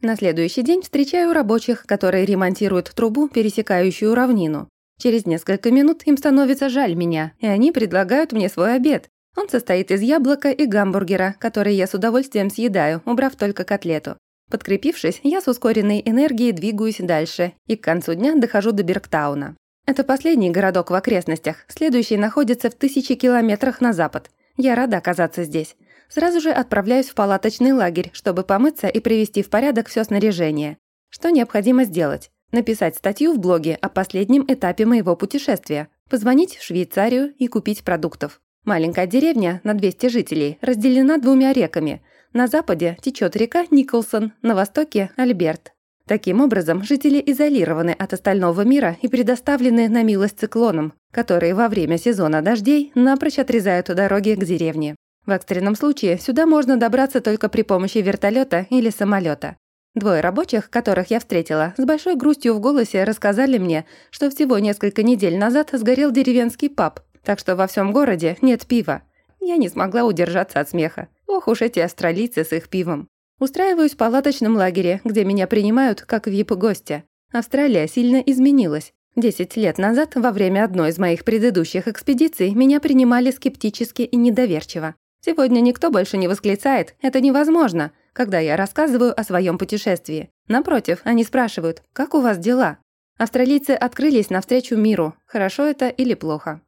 На следующий день встречаю рабочих, которые ремонтируют трубу, пересекающую равнину. Через несколько минут им становится жаль меня, и они предлагают мне свой обед. Он состоит из яблока и гамбургера, который я с удовольствием съедаю, убрав только котлету. Подкрепившись, я с ускоренной энергией двигаюсь дальше и к концу дня дохожу до Бергтауна. Это последний городок в окрестностях, следующий находится в тысячи километрах на запад. Я рада оказаться здесь. Сразу же отправляюсь в палаточный лагерь, чтобы помыться и привести в порядок все снаряжение. Что необходимо сделать? Написать статью в блоге о последнем этапе моего путешествия, позвонить в Швейцарию и купить продуктов. Маленькая деревня на 200 жителей разделена двумя реками. На западе течет река Николсон, на востоке – Альберт. Таким образом, жители изолированы от остального мира и предоставлены на милость циклонам, которые во время сезона дождей напрочь отрезают дороги к деревне. В экстренном случае сюда можно добраться только при помощи вертолета или самолета. Двое рабочих, которых я встретила, с большой грустью в голосе рассказали мне, что всего несколько недель назад сгорел деревенский паб, так что во всем городе нет пива. Я не смогла удержаться от смеха. Ох уж эти австралийцы с их пивом. Устраиваюсь в палаточном лагере, где меня принимают как вип-гостя. Австралия сильно изменилась. Десять лет назад, во время одной из моих предыдущих экспедиций, меня принимали скептически и недоверчиво. Сегодня никто больше не восклицает «это невозможно», когда я рассказываю о своем путешествии. Напротив, они спрашивают «как у вас дела?». Австралийцы открылись навстречу миру, хорошо это или плохо.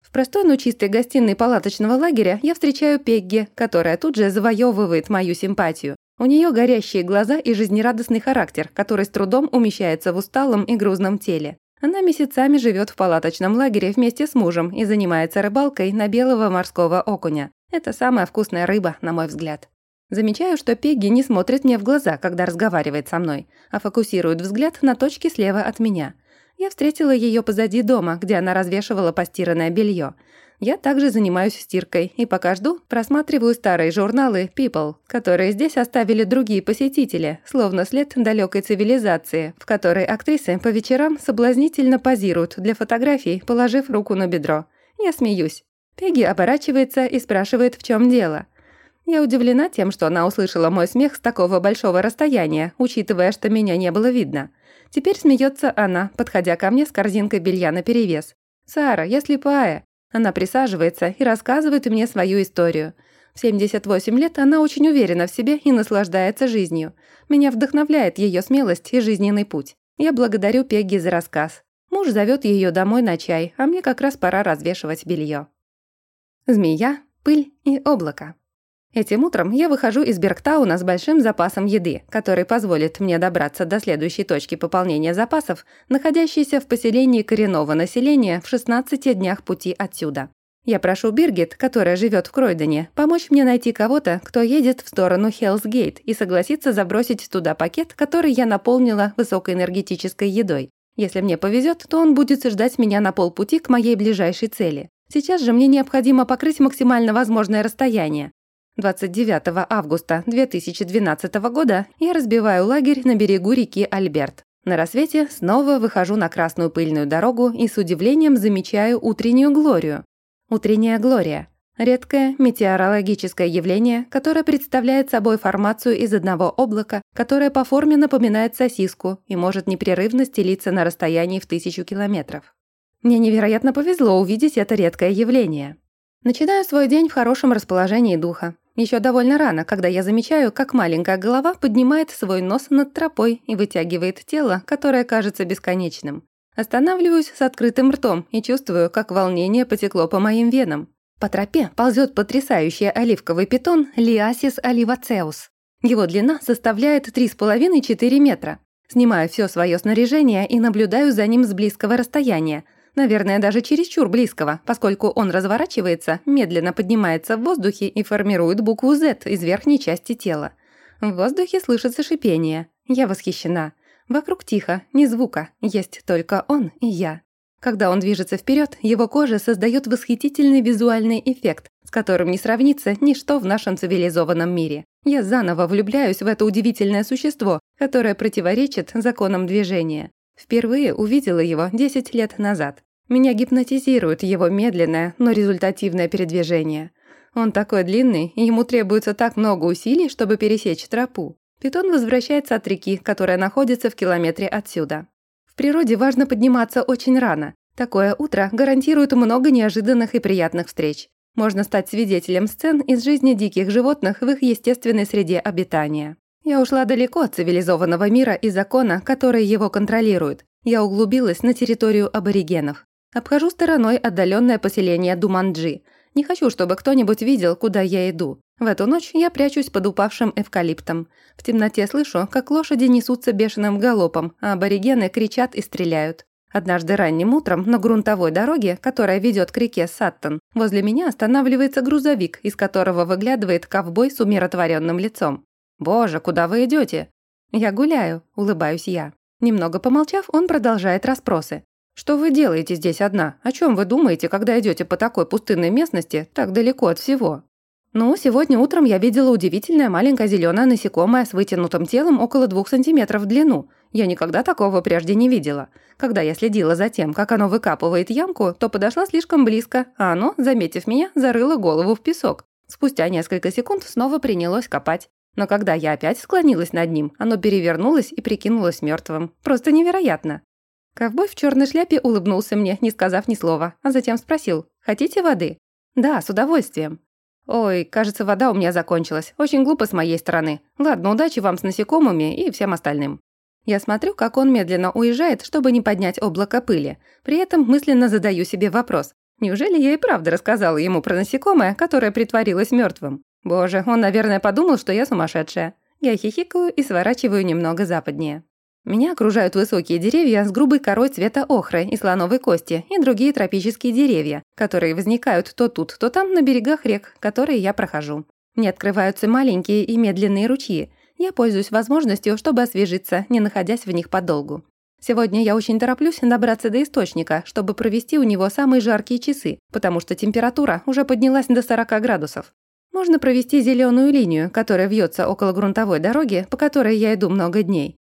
В простой, но чистой гостиной палаточного лагеря я встречаю Пегги, которая тут же завоевывает мою симпатию. У нее горящие глаза и жизнерадостный характер, который с трудом умещается в усталом и грузном теле. Она месяцами живет в палаточном лагере вместе с мужем и занимается рыбалкой на белого морского окуня. Это самая вкусная рыба, на мой взгляд. Замечаю, что Пегги не смотрит мне в глаза, когда разговаривает со мной, а фокусирует взгляд на точке слева от меня. Я встретила ее позади дома, где она развешивала постиранное белье. Я также занимаюсь стиркой и пока жду, просматриваю старые журналы People, которые здесь оставили другие посетители, словно след далекой цивилизации, в которой актрисы по вечерам соблазнительно позируют для фотографий, положив руку на бедро. Я смеюсь. Пегги оборачивается и спрашивает, в чем дело. Я удивлена тем, что она услышала мой смех с такого большого расстояния, учитывая, что меня не было видно. Теперь смеется она, подходя ко мне с корзинкой белья наперевес. «Сара, я слепая». Она присаживается и рассказывает мне свою историю. В 78 лет она очень уверена в себе и наслаждается жизнью. Меня вдохновляет ее смелость и жизненный путь. Я благодарю Пегги за рассказ. Муж зовет ее домой на чай, а мне как раз пора развешивать белье. Змея, пыль и облако. Этим утром я выхожу из Бергтауна с большим запасом еды, который позволит мне добраться до следующей точки пополнения запасов, находящейся в поселении коренного населения в 16 днях пути отсюда. Я прошу Биргит, которая живет в Кройдене, помочь мне найти кого-то, кто едет в сторону Хелсгейт и согласится забросить туда пакет, который я наполнила высокоэнергетической едой. Если мне повезет, то он будет ждать меня на полпути к моей ближайшей цели. Сейчас же мне необходимо покрыть максимально возможное расстояние. 29 августа 2012 года я разбиваю лагерь на берегу реки Альберт. На рассвете снова выхожу на красную пыльную дорогу и с удивлением замечаю утреннюю глорию. Утренняя глория – редкое метеорологическое явление, которое представляет собой формацию из одного облака, которое по форме напоминает сосиску и может непрерывно стелиться на расстоянии в тысячу километров. Мне невероятно повезло увидеть это редкое явление. Начинаю свой день в хорошем расположении духа. Еще довольно рано, когда я замечаю, как маленькая голова поднимает свой нос над тропой и вытягивает тело, которое кажется бесконечным. Останавливаюсь с открытым ртом и чувствую, как волнение потекло по моим венам. По тропе ползет потрясающий оливковый питон Лиасис оливацеус. Его длина составляет 3,5-4 метра. Снимаю все свое снаряжение и наблюдаю за ним с близкого расстояния – Наверное, даже чересчур близкого, поскольку он разворачивается, медленно поднимается в воздухе и формирует букву Z из верхней части тела. В воздухе слышится шипение. Я восхищена. Вокруг тихо, ни звука, есть только он и я. Когда он движется вперед, его кожа создает восхитительный визуальный эффект, с которым не сравнится ничто в нашем цивилизованном мире. Я заново влюбляюсь в это удивительное существо, которое противоречит законам движения. Впервые увидела его 10 лет назад. Меня гипнотизирует его медленное, но результативное передвижение. Он такой длинный, и ему требуется так много усилий, чтобы пересечь тропу. Питон возвращается от реки, которая находится в километре отсюда. В природе важно подниматься очень рано. Такое утро гарантирует много неожиданных и приятных встреч. Можно стать свидетелем сцен из жизни диких животных в их естественной среде обитания. Я ушла далеко от цивилизованного мира и закона, который его контролирует. Я углубилась на территорию аборигенов. Обхожу стороной отдаленное поселение Думанджи. Не хочу, чтобы кто-нибудь видел, куда я иду. В эту ночь я прячусь под упавшим эвкалиптом. В темноте слышу, как лошади несутся бешеным галопом, а аборигены кричат и стреляют. Однажды ранним утром на грунтовой дороге, которая ведет к реке Саттон, возле меня останавливается грузовик, из которого выглядывает ковбой с умиротворенным лицом. «Боже, куда вы идете? «Я гуляю», — улыбаюсь я. Немного помолчав, он продолжает расспросы. «Что вы делаете здесь одна? О чем вы думаете, когда идете по такой пустынной местности, так далеко от всего?» «Ну, сегодня утром я видела удивительное маленькое зеленое насекомое с вытянутым телом около двух сантиметров в длину. Я никогда такого прежде не видела. Когда я следила за тем, как оно выкапывает ямку, то подошла слишком близко, а оно, заметив меня, зарыло голову в песок. Спустя несколько секунд снова принялось копать. Но когда я опять склонилась над ним, оно перевернулось и прикинулось мертвым. Просто невероятно. Ковбой в черной шляпе улыбнулся мне, не сказав ни слова, а затем спросил «Хотите воды?» «Да, с удовольствием». «Ой, кажется, вода у меня закончилась. Очень глупо с моей стороны. Ладно, удачи вам с насекомыми и всем остальным». Я смотрю, как он медленно уезжает, чтобы не поднять облако пыли. При этом мысленно задаю себе вопрос. Неужели я и правда рассказала ему про насекомое, которое притворилось мертвым? Боже, он, наверное, подумал, что я сумасшедшая. Я хихикаю и сворачиваю немного западнее. Меня окружают высокие деревья с грубой корой цвета охры и слоновой кости и другие тропические деревья, которые возникают то тут, то там на берегах рек, которые я прохожу. Мне открываются маленькие и медленные ручьи. Я пользуюсь возможностью, чтобы освежиться, не находясь в них подолгу. Сегодня я очень тороплюсь добраться до источника, чтобы провести у него самые жаркие часы, потому что температура уже поднялась до 40 градусов. Можно провести зеленую линию, которая вьется около грунтовой дороги, по которой я иду много дней.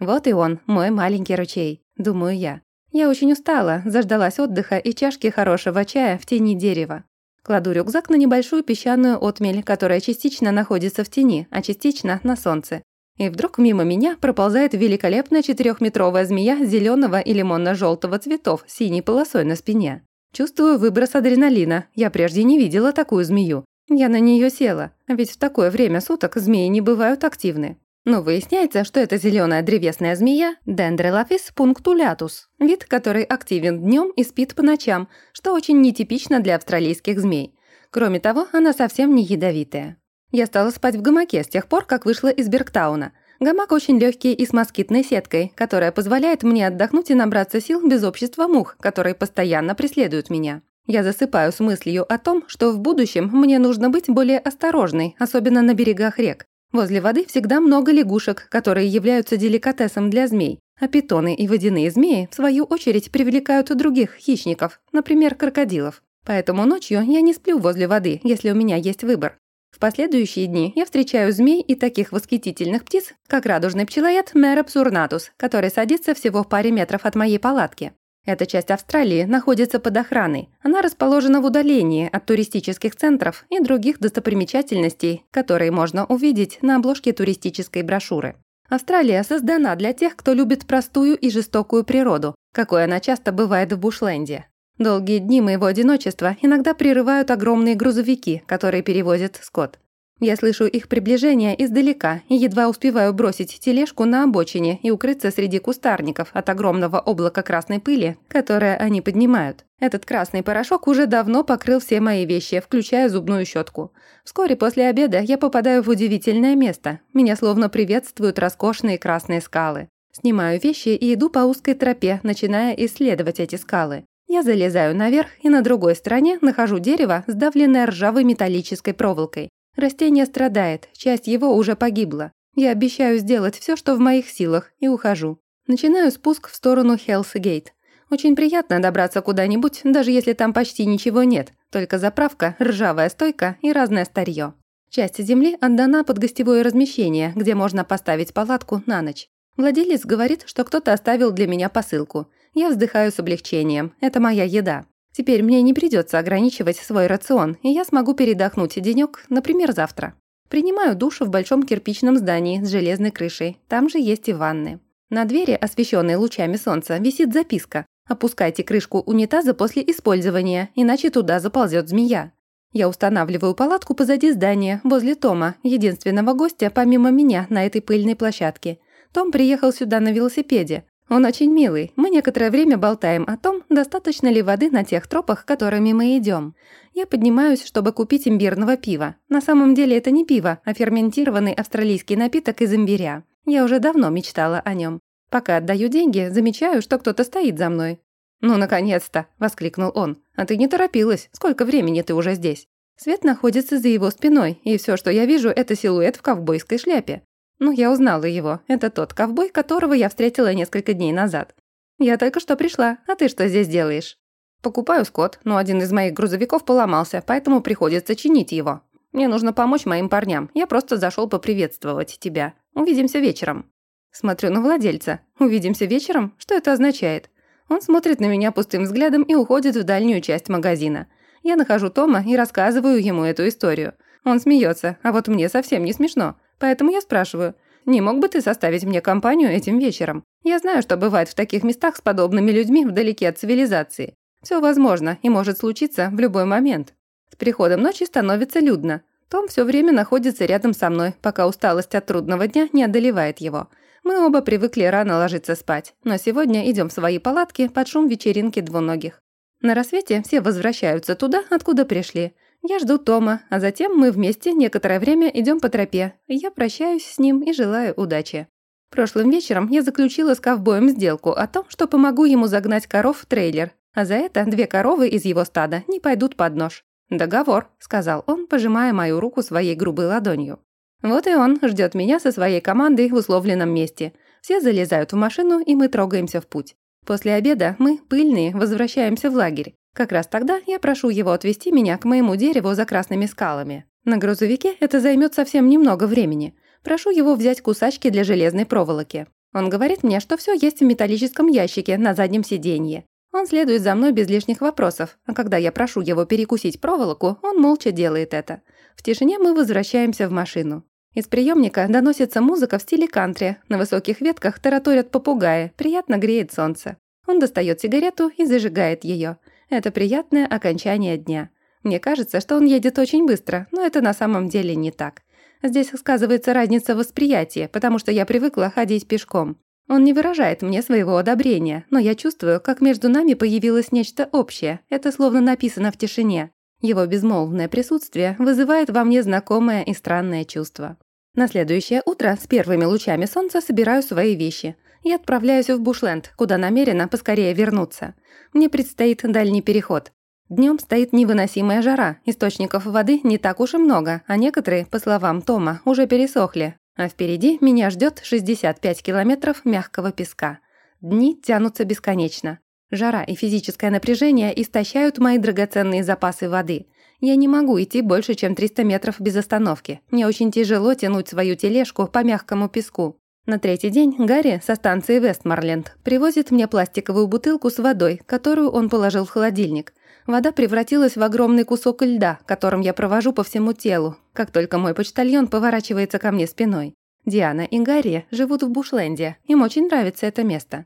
Вот и он, мой маленький ручей, думаю я. Я очень устала, заждалась отдыха и чашки хорошего чая в тени дерева. Кладу рюкзак на небольшую песчаную отмель, которая частично находится в тени, а частично на солнце. И вдруг мимо меня проползает великолепная четырехметровая змея зеленого и лимонно-желтого цветов с синей полосой на спине. Чувствую выброс адреналина. Я прежде не видела такую змею. Я на нее села, ведь в такое время суток змеи не бывают активны. Но выясняется, что это зеленая древесная змея Dendrelaphis punctulatus, вид, который активен днем и спит по ночам, что очень нетипично для австралийских змей. Кроме того, она совсем не ядовитая. Я стала спать в гамаке с тех пор, как вышла из Бергтауна. Гамак очень легкий и с москитной сеткой, которая позволяет мне отдохнуть и набраться сил без общества мух, которые постоянно преследуют меня. Я засыпаю с мыслью о том, что в будущем мне нужно быть более осторожной, особенно на берегах рек. Возле воды всегда много лягушек, которые являются деликатесом для змей, а питоны и водяные змеи, в свою очередь, привлекают других хищников, например, крокодилов. Поэтому ночью я не сплю возле воды, если у меня есть выбор. В последующие дни я встречаю змей и таких восхитительных птиц, как радужный пчелоед Меропс урнатус, который садится всего в паре метров от моей палатки. Эта часть Австралии находится под охраной. Она расположена в удалении от туристических центров и других достопримечательностей, которые можно увидеть на обложке туристической брошюры. Австралия создана для тех, кто любит простую и жестокую природу, какой она часто бывает в Бушленде. Долгие дни моего одиночества иногда прерывают огромные грузовики, которые перевозят скот. Я слышу их приближение издалека и едва успеваю бросить тележку на обочине и укрыться среди кустарников от огромного облака красной пыли, которое они поднимают. Этот красный порошок уже давно покрыл все мои вещи, включая зубную щетку. Вскоре после обеда я попадаю в удивительное место. Меня словно приветствуют роскошные красные скалы. Снимаю вещи и иду по узкой тропе, начиная исследовать эти скалы. Я залезаю наверх и на другой стороне нахожу дерево, сдавленное ржавой металлической проволокой. Растение страдает, часть его уже погибла. Я обещаю сделать все, что в моих силах, и ухожу. Начинаю спуск в сторону Хелсгейт. Очень приятно добраться куда-нибудь, даже если там почти ничего нет, только заправка, ржавая стойка и разное старье. Часть земли отдана под гостевое размещение, где можно поставить палатку на ночь. Владелец говорит, что кто-то оставил для меня посылку. Я вздыхаю с облегчением. Это моя еда. Теперь мне не придется ограничивать свой рацион, и я смогу передохнуть денек, например, завтра. Принимаю душ в большом кирпичном здании с железной крышей. Там же есть и ванны. На двери, освещенной лучами солнца, висит записка. Опускайте крышку унитаза после использования, иначе туда заползет змея. Я устанавливаю палатку позади здания, возле Тома, единственного гостя помимо меня на этой пыльной площадке. Том приехал сюда на велосипеде. Он очень милый. Мы некоторое время болтаем о том, достаточно ли воды на тех тропах, которыми мы идем. Я поднимаюсь, чтобы купить имбирного пива. На самом деле это не пиво, а ферментированный австралийский напиток из имбиря. Я уже давно мечтала о нем. Пока отдаю деньги, замечаю, что кто-то стоит за мной. «Ну, наконец-то!» – воскликнул он. «А ты не торопилась. Сколько времени ты уже здесь?» Свет находится за его спиной, и все, что я вижу, это силуэт в ковбойской шляпе. Ну, я узнала его. Это тот ковбой, которого я встретила несколько дней назад. Я только что пришла, а ты что здесь делаешь? Покупаю скот, но один из моих грузовиков поломался, поэтому приходится чинить его. Мне нужно помочь моим парням. Я просто зашел поприветствовать тебя. Увидимся вечером. Смотрю на владельца. Увидимся вечером? Что это означает? Он смотрит на меня пустым взглядом и уходит в дальнюю часть магазина. Я нахожу Тома и рассказываю ему эту историю. Он смеется, а вот мне совсем не смешно. Поэтому я спрашиваю, не мог бы ты составить мне компанию этим вечером? Я знаю, что бывает в таких местах с подобными людьми вдалеке от цивилизации. Все возможно и может случиться в любой момент. С приходом ночи становится людно. Том все время находится рядом со мной, пока усталость от трудного дня не одолевает его. Мы оба привыкли рано ложиться спать, но сегодня идем в свои палатки под шум вечеринки двуногих. На рассвете все возвращаются туда, откуда пришли – я жду Тома, а затем мы вместе некоторое время идем по тропе. Я прощаюсь с ним и желаю удачи. Прошлым вечером я заключила с ковбоем сделку о том, что помогу ему загнать коров в трейлер, а за это две коровы из его стада не пойдут под нож. «Договор», — сказал он, пожимая мою руку своей грубой ладонью. Вот и он ждет меня со своей командой в условленном месте. Все залезают в машину, и мы трогаемся в путь. После обеда мы, пыльные, возвращаемся в лагерь. Как раз тогда я прошу его отвезти меня к моему дереву за красными скалами. На грузовике это займет совсем немного времени. Прошу его взять кусачки для железной проволоки. Он говорит мне, что все есть в металлическом ящике на заднем сиденье. Он следует за мной без лишних вопросов, а когда я прошу его перекусить проволоку, он молча делает это. В тишине мы возвращаемся в машину. Из приемника доносится музыка в стиле кантри. На высоких ветках тараторят попугаи, приятно греет солнце. Он достает сигарету и зажигает ее. Это приятное окончание дня. Мне кажется, что он едет очень быстро, но это на самом деле не так. Здесь сказывается разница восприятия, потому что я привыкла ходить пешком. Он не выражает мне своего одобрения, но я чувствую, как между нами появилось нечто общее. Это словно написано в тишине. Его безмолвное присутствие вызывает во мне знакомое и странное чувство. На следующее утро с первыми лучами солнца собираю свои вещи – и отправляюсь в Бушленд, куда намерена поскорее вернуться. Мне предстоит дальний переход. Днем стоит невыносимая жара, источников воды не так уж и много, а некоторые, по словам Тома, уже пересохли. А впереди меня ждет 65 километров мягкого песка. Дни тянутся бесконечно. Жара и физическое напряжение истощают мои драгоценные запасы воды. Я не могу идти больше, чем 300 метров без остановки. Мне очень тяжело тянуть свою тележку по мягкому песку. На третий день Гарри со станции Вестморленд привозит мне пластиковую бутылку с водой, которую он положил в холодильник. Вода превратилась в огромный кусок льда, которым я провожу по всему телу, как только мой почтальон поворачивается ко мне спиной. Диана и Гарри живут в Бушленде, им очень нравится это место.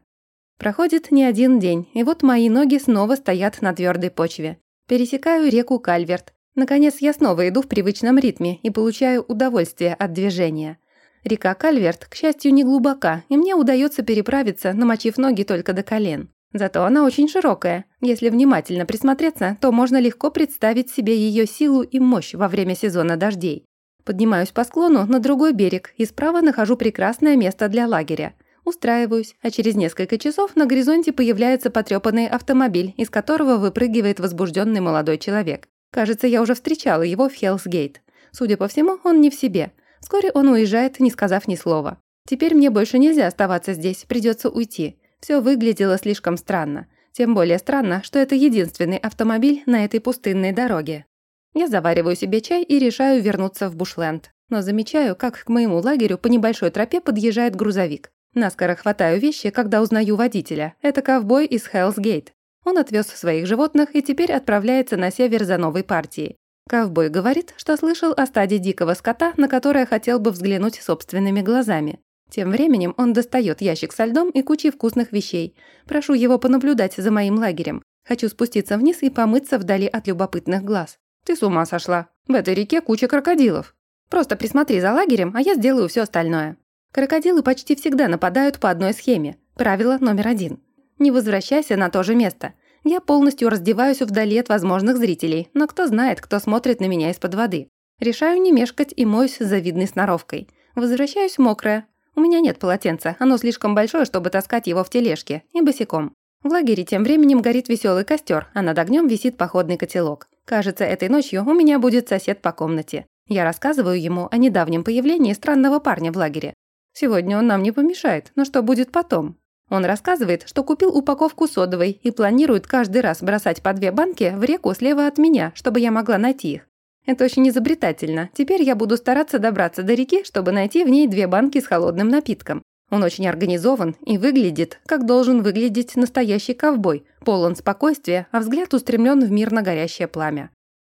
Проходит не один день, и вот мои ноги снова стоят на твердой почве. Пересекаю реку Кальверт. Наконец я снова иду в привычном ритме и получаю удовольствие от движения. Река Кальверт, к счастью, не глубока, и мне удается переправиться, намочив ноги только до колен. Зато она очень широкая. Если внимательно присмотреться, то можно легко представить себе ее силу и мощь во время сезона дождей. Поднимаюсь по склону на другой берег и справа нахожу прекрасное место для лагеря. Устраиваюсь, а через несколько часов на горизонте появляется потрепанный автомобиль, из которого выпрыгивает возбужденный молодой человек. Кажется, я уже встречала его в Хелсгейт. Судя по всему, он не в себе. Вскоре он уезжает, не сказав ни слова. Теперь мне больше нельзя оставаться здесь, придется уйти. Все выглядело слишком странно. Тем более странно, что это единственный автомобиль на этой пустынной дороге. Я завариваю себе чай и решаю вернуться в Бушленд. Но замечаю, как к моему лагерю по небольшой тропе подъезжает грузовик. Наскоро хватаю вещи, когда узнаю водителя. Это ковбой из Хеллсгейт. Он отвез своих животных и теперь отправляется на север за новой партией. Ковбой говорит, что слышал о стаде дикого скота, на которое хотел бы взглянуть собственными глазами. Тем временем он достает ящик со льдом и кучей вкусных вещей. Прошу его понаблюдать за моим лагерем. Хочу спуститься вниз и помыться вдали от любопытных глаз. Ты с ума сошла. В этой реке куча крокодилов. Просто присмотри за лагерем, а я сделаю все остальное. Крокодилы почти всегда нападают по одной схеме. Правило номер один. Не возвращайся на то же место. Я полностью раздеваюсь вдали от возможных зрителей, но кто знает, кто смотрит на меня из-под воды. Решаю не мешкать и моюсь с завидной сноровкой. Возвращаюсь мокрая, у меня нет полотенца, оно слишком большое, чтобы таскать его в тележке, и босиком. В лагере тем временем горит веселый костер, а над огнем висит походный котелок. Кажется, этой ночью у меня будет сосед по комнате. Я рассказываю ему о недавнем появлении странного парня в лагере. Сегодня он нам не помешает, но что будет потом? Он рассказывает, что купил упаковку содовой и планирует каждый раз бросать по две банки в реку слева от меня, чтобы я могла найти их. Это очень изобретательно. Теперь я буду стараться добраться до реки, чтобы найти в ней две банки с холодным напитком. Он очень организован и выглядит, как должен выглядеть настоящий ковбой, полон спокойствия, а взгляд устремлен в мирно горящее пламя.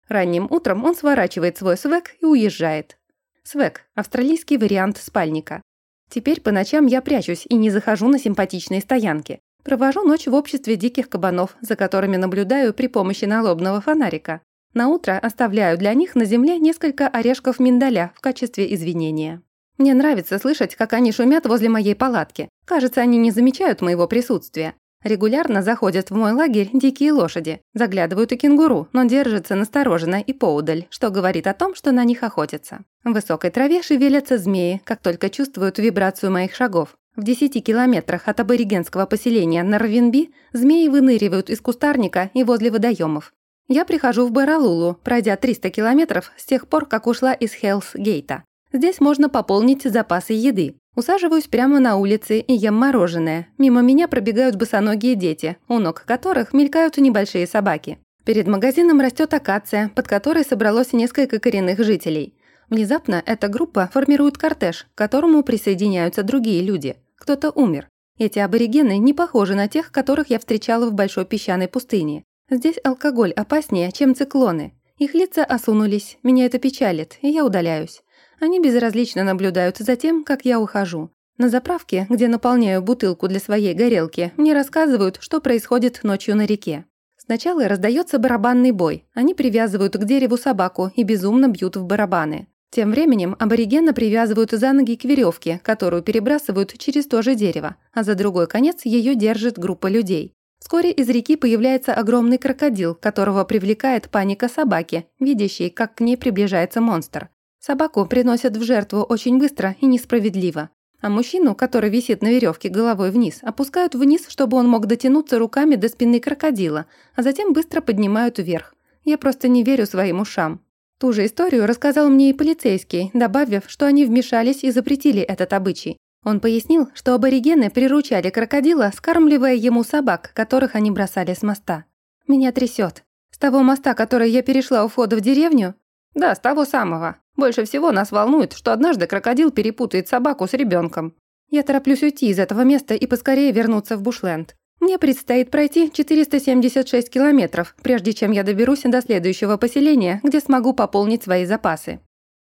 Ранним утром он сворачивает свой свек и уезжает. Свек – австралийский вариант спальника. Теперь по ночам я прячусь и не захожу на симпатичные стоянки. Провожу ночь в обществе диких кабанов, за которыми наблюдаю при помощи налобного фонарика. На утро оставляю для них на земле несколько орешков миндаля в качестве извинения. Мне нравится слышать, как они шумят возле моей палатки. Кажется, они не замечают моего присутствия. Регулярно заходят в мой лагерь дикие лошади, заглядывают и кенгуру, но держатся настороженно и поудаль, что говорит о том, что на них охотятся. В высокой траве шевелятся змеи, как только чувствуют вибрацию моих шагов. В 10 километрах от аборигенского поселения Нарвинби змеи выныривают из кустарника и возле водоемов. Я прихожу в Баралулу, пройдя 300 километров с тех пор, как ушла из Хелс-Гейта. Здесь можно пополнить запасы еды. Усаживаюсь прямо на улице и ем мороженое. Мимо меня пробегают босоногие дети, у ног которых мелькают небольшие собаки. Перед магазином растет акация, под которой собралось несколько коренных жителей. Внезапно эта группа формирует кортеж, к которому присоединяются другие люди. Кто-то умер. Эти аборигены не похожи на тех, которых я встречала в большой песчаной пустыне. Здесь алкоголь опаснее, чем циклоны. Их лица осунулись, меня это печалит, и я удаляюсь. Они безразлично наблюдают за тем, как я ухожу. На заправке, где наполняю бутылку для своей горелки, мне рассказывают, что происходит ночью на реке. Сначала раздается барабанный бой. Они привязывают к дереву собаку и безумно бьют в барабаны. Тем временем аборигена привязывают за ноги к веревке, которую перебрасывают через то же дерево, а за другой конец ее держит группа людей. Вскоре из реки появляется огромный крокодил, которого привлекает паника собаки, видящей, как к ней приближается монстр. Собаку приносят в жертву очень быстро и несправедливо. А мужчину, который висит на веревке головой вниз, опускают вниз, чтобы он мог дотянуться руками до спины крокодила, а затем быстро поднимают вверх. Я просто не верю своим ушам. Ту же историю рассказал мне и полицейский, добавив, что они вмешались и запретили этот обычай. Он пояснил, что аборигены приручали крокодила, скармливая ему собак, которых они бросали с моста. Меня трясет. С того моста, который я перешла у входа в деревню? Да, с того самого. Больше всего нас волнует, что однажды крокодил перепутает собаку с ребенком. Я тороплюсь уйти из этого места и поскорее вернуться в Бушленд. Мне предстоит пройти 476 километров, прежде чем я доберусь до следующего поселения, где смогу пополнить свои запасы.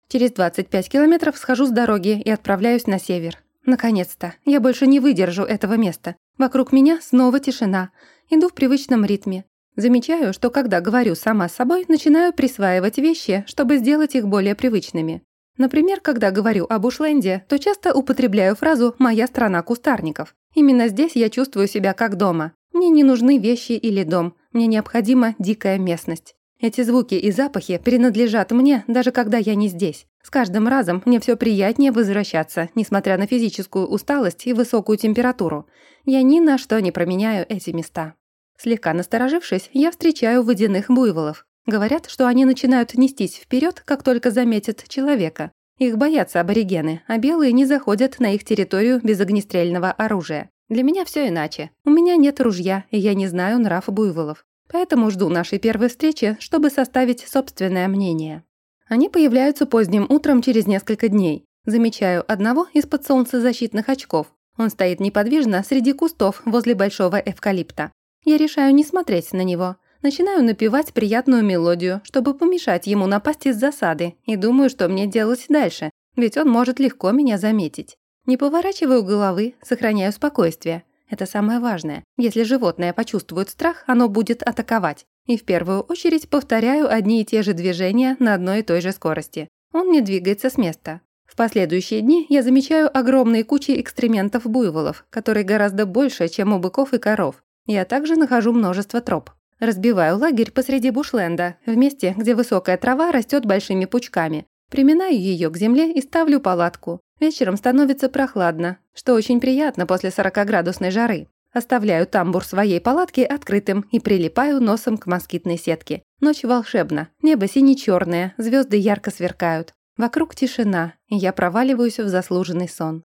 Через 25 километров схожу с дороги и отправляюсь на север. Наконец-то, я больше не выдержу этого места. Вокруг меня снова тишина. Иду в привычном ритме. Замечаю, что когда говорю сама с собой, начинаю присваивать вещи, чтобы сделать их более привычными. Например, когда говорю об Ушленде, то часто употребляю фразу «моя страна кустарников». Именно здесь я чувствую себя как дома. Мне не нужны вещи или дом, мне необходима дикая местность. Эти звуки и запахи принадлежат мне, даже когда я не здесь. С каждым разом мне все приятнее возвращаться, несмотря на физическую усталость и высокую температуру. Я ни на что не променяю эти места. Слегка насторожившись, я встречаю водяных буйволов. Говорят, что они начинают нестись вперед, как только заметят человека. Их боятся аборигены, а белые не заходят на их территорию без огнестрельного оружия. Для меня все иначе. У меня нет ружья, и я не знаю нрав буйволов. Поэтому жду нашей первой встречи, чтобы составить собственное мнение. Они появляются поздним утром через несколько дней. Замечаю одного из-под солнцезащитных очков. Он стоит неподвижно среди кустов возле большого эвкалипта. Я решаю не смотреть на него. Начинаю напевать приятную мелодию, чтобы помешать ему напасть из засады, и думаю, что мне делать дальше, ведь он может легко меня заметить. Не поворачиваю головы, сохраняю спокойствие. Это самое важное. Если животное почувствует страх, оно будет атаковать. И в первую очередь повторяю одни и те же движения на одной и той же скорости. Он не двигается с места. В последующие дни я замечаю огромные кучи экстрементов буйволов, которые гораздо больше, чем у быков и коров. Я также нахожу множество троп. Разбиваю лагерь посреди бушленда, в месте, где высокая трава растет большими пучками. Приминаю ее к земле и ставлю палатку. Вечером становится прохладно, что очень приятно после 40-градусной жары. Оставляю тамбур своей палатки открытым и прилипаю носом к москитной сетке. Ночь волшебна, небо сине-черное, звезды ярко сверкают. Вокруг тишина, и я проваливаюсь в заслуженный сон.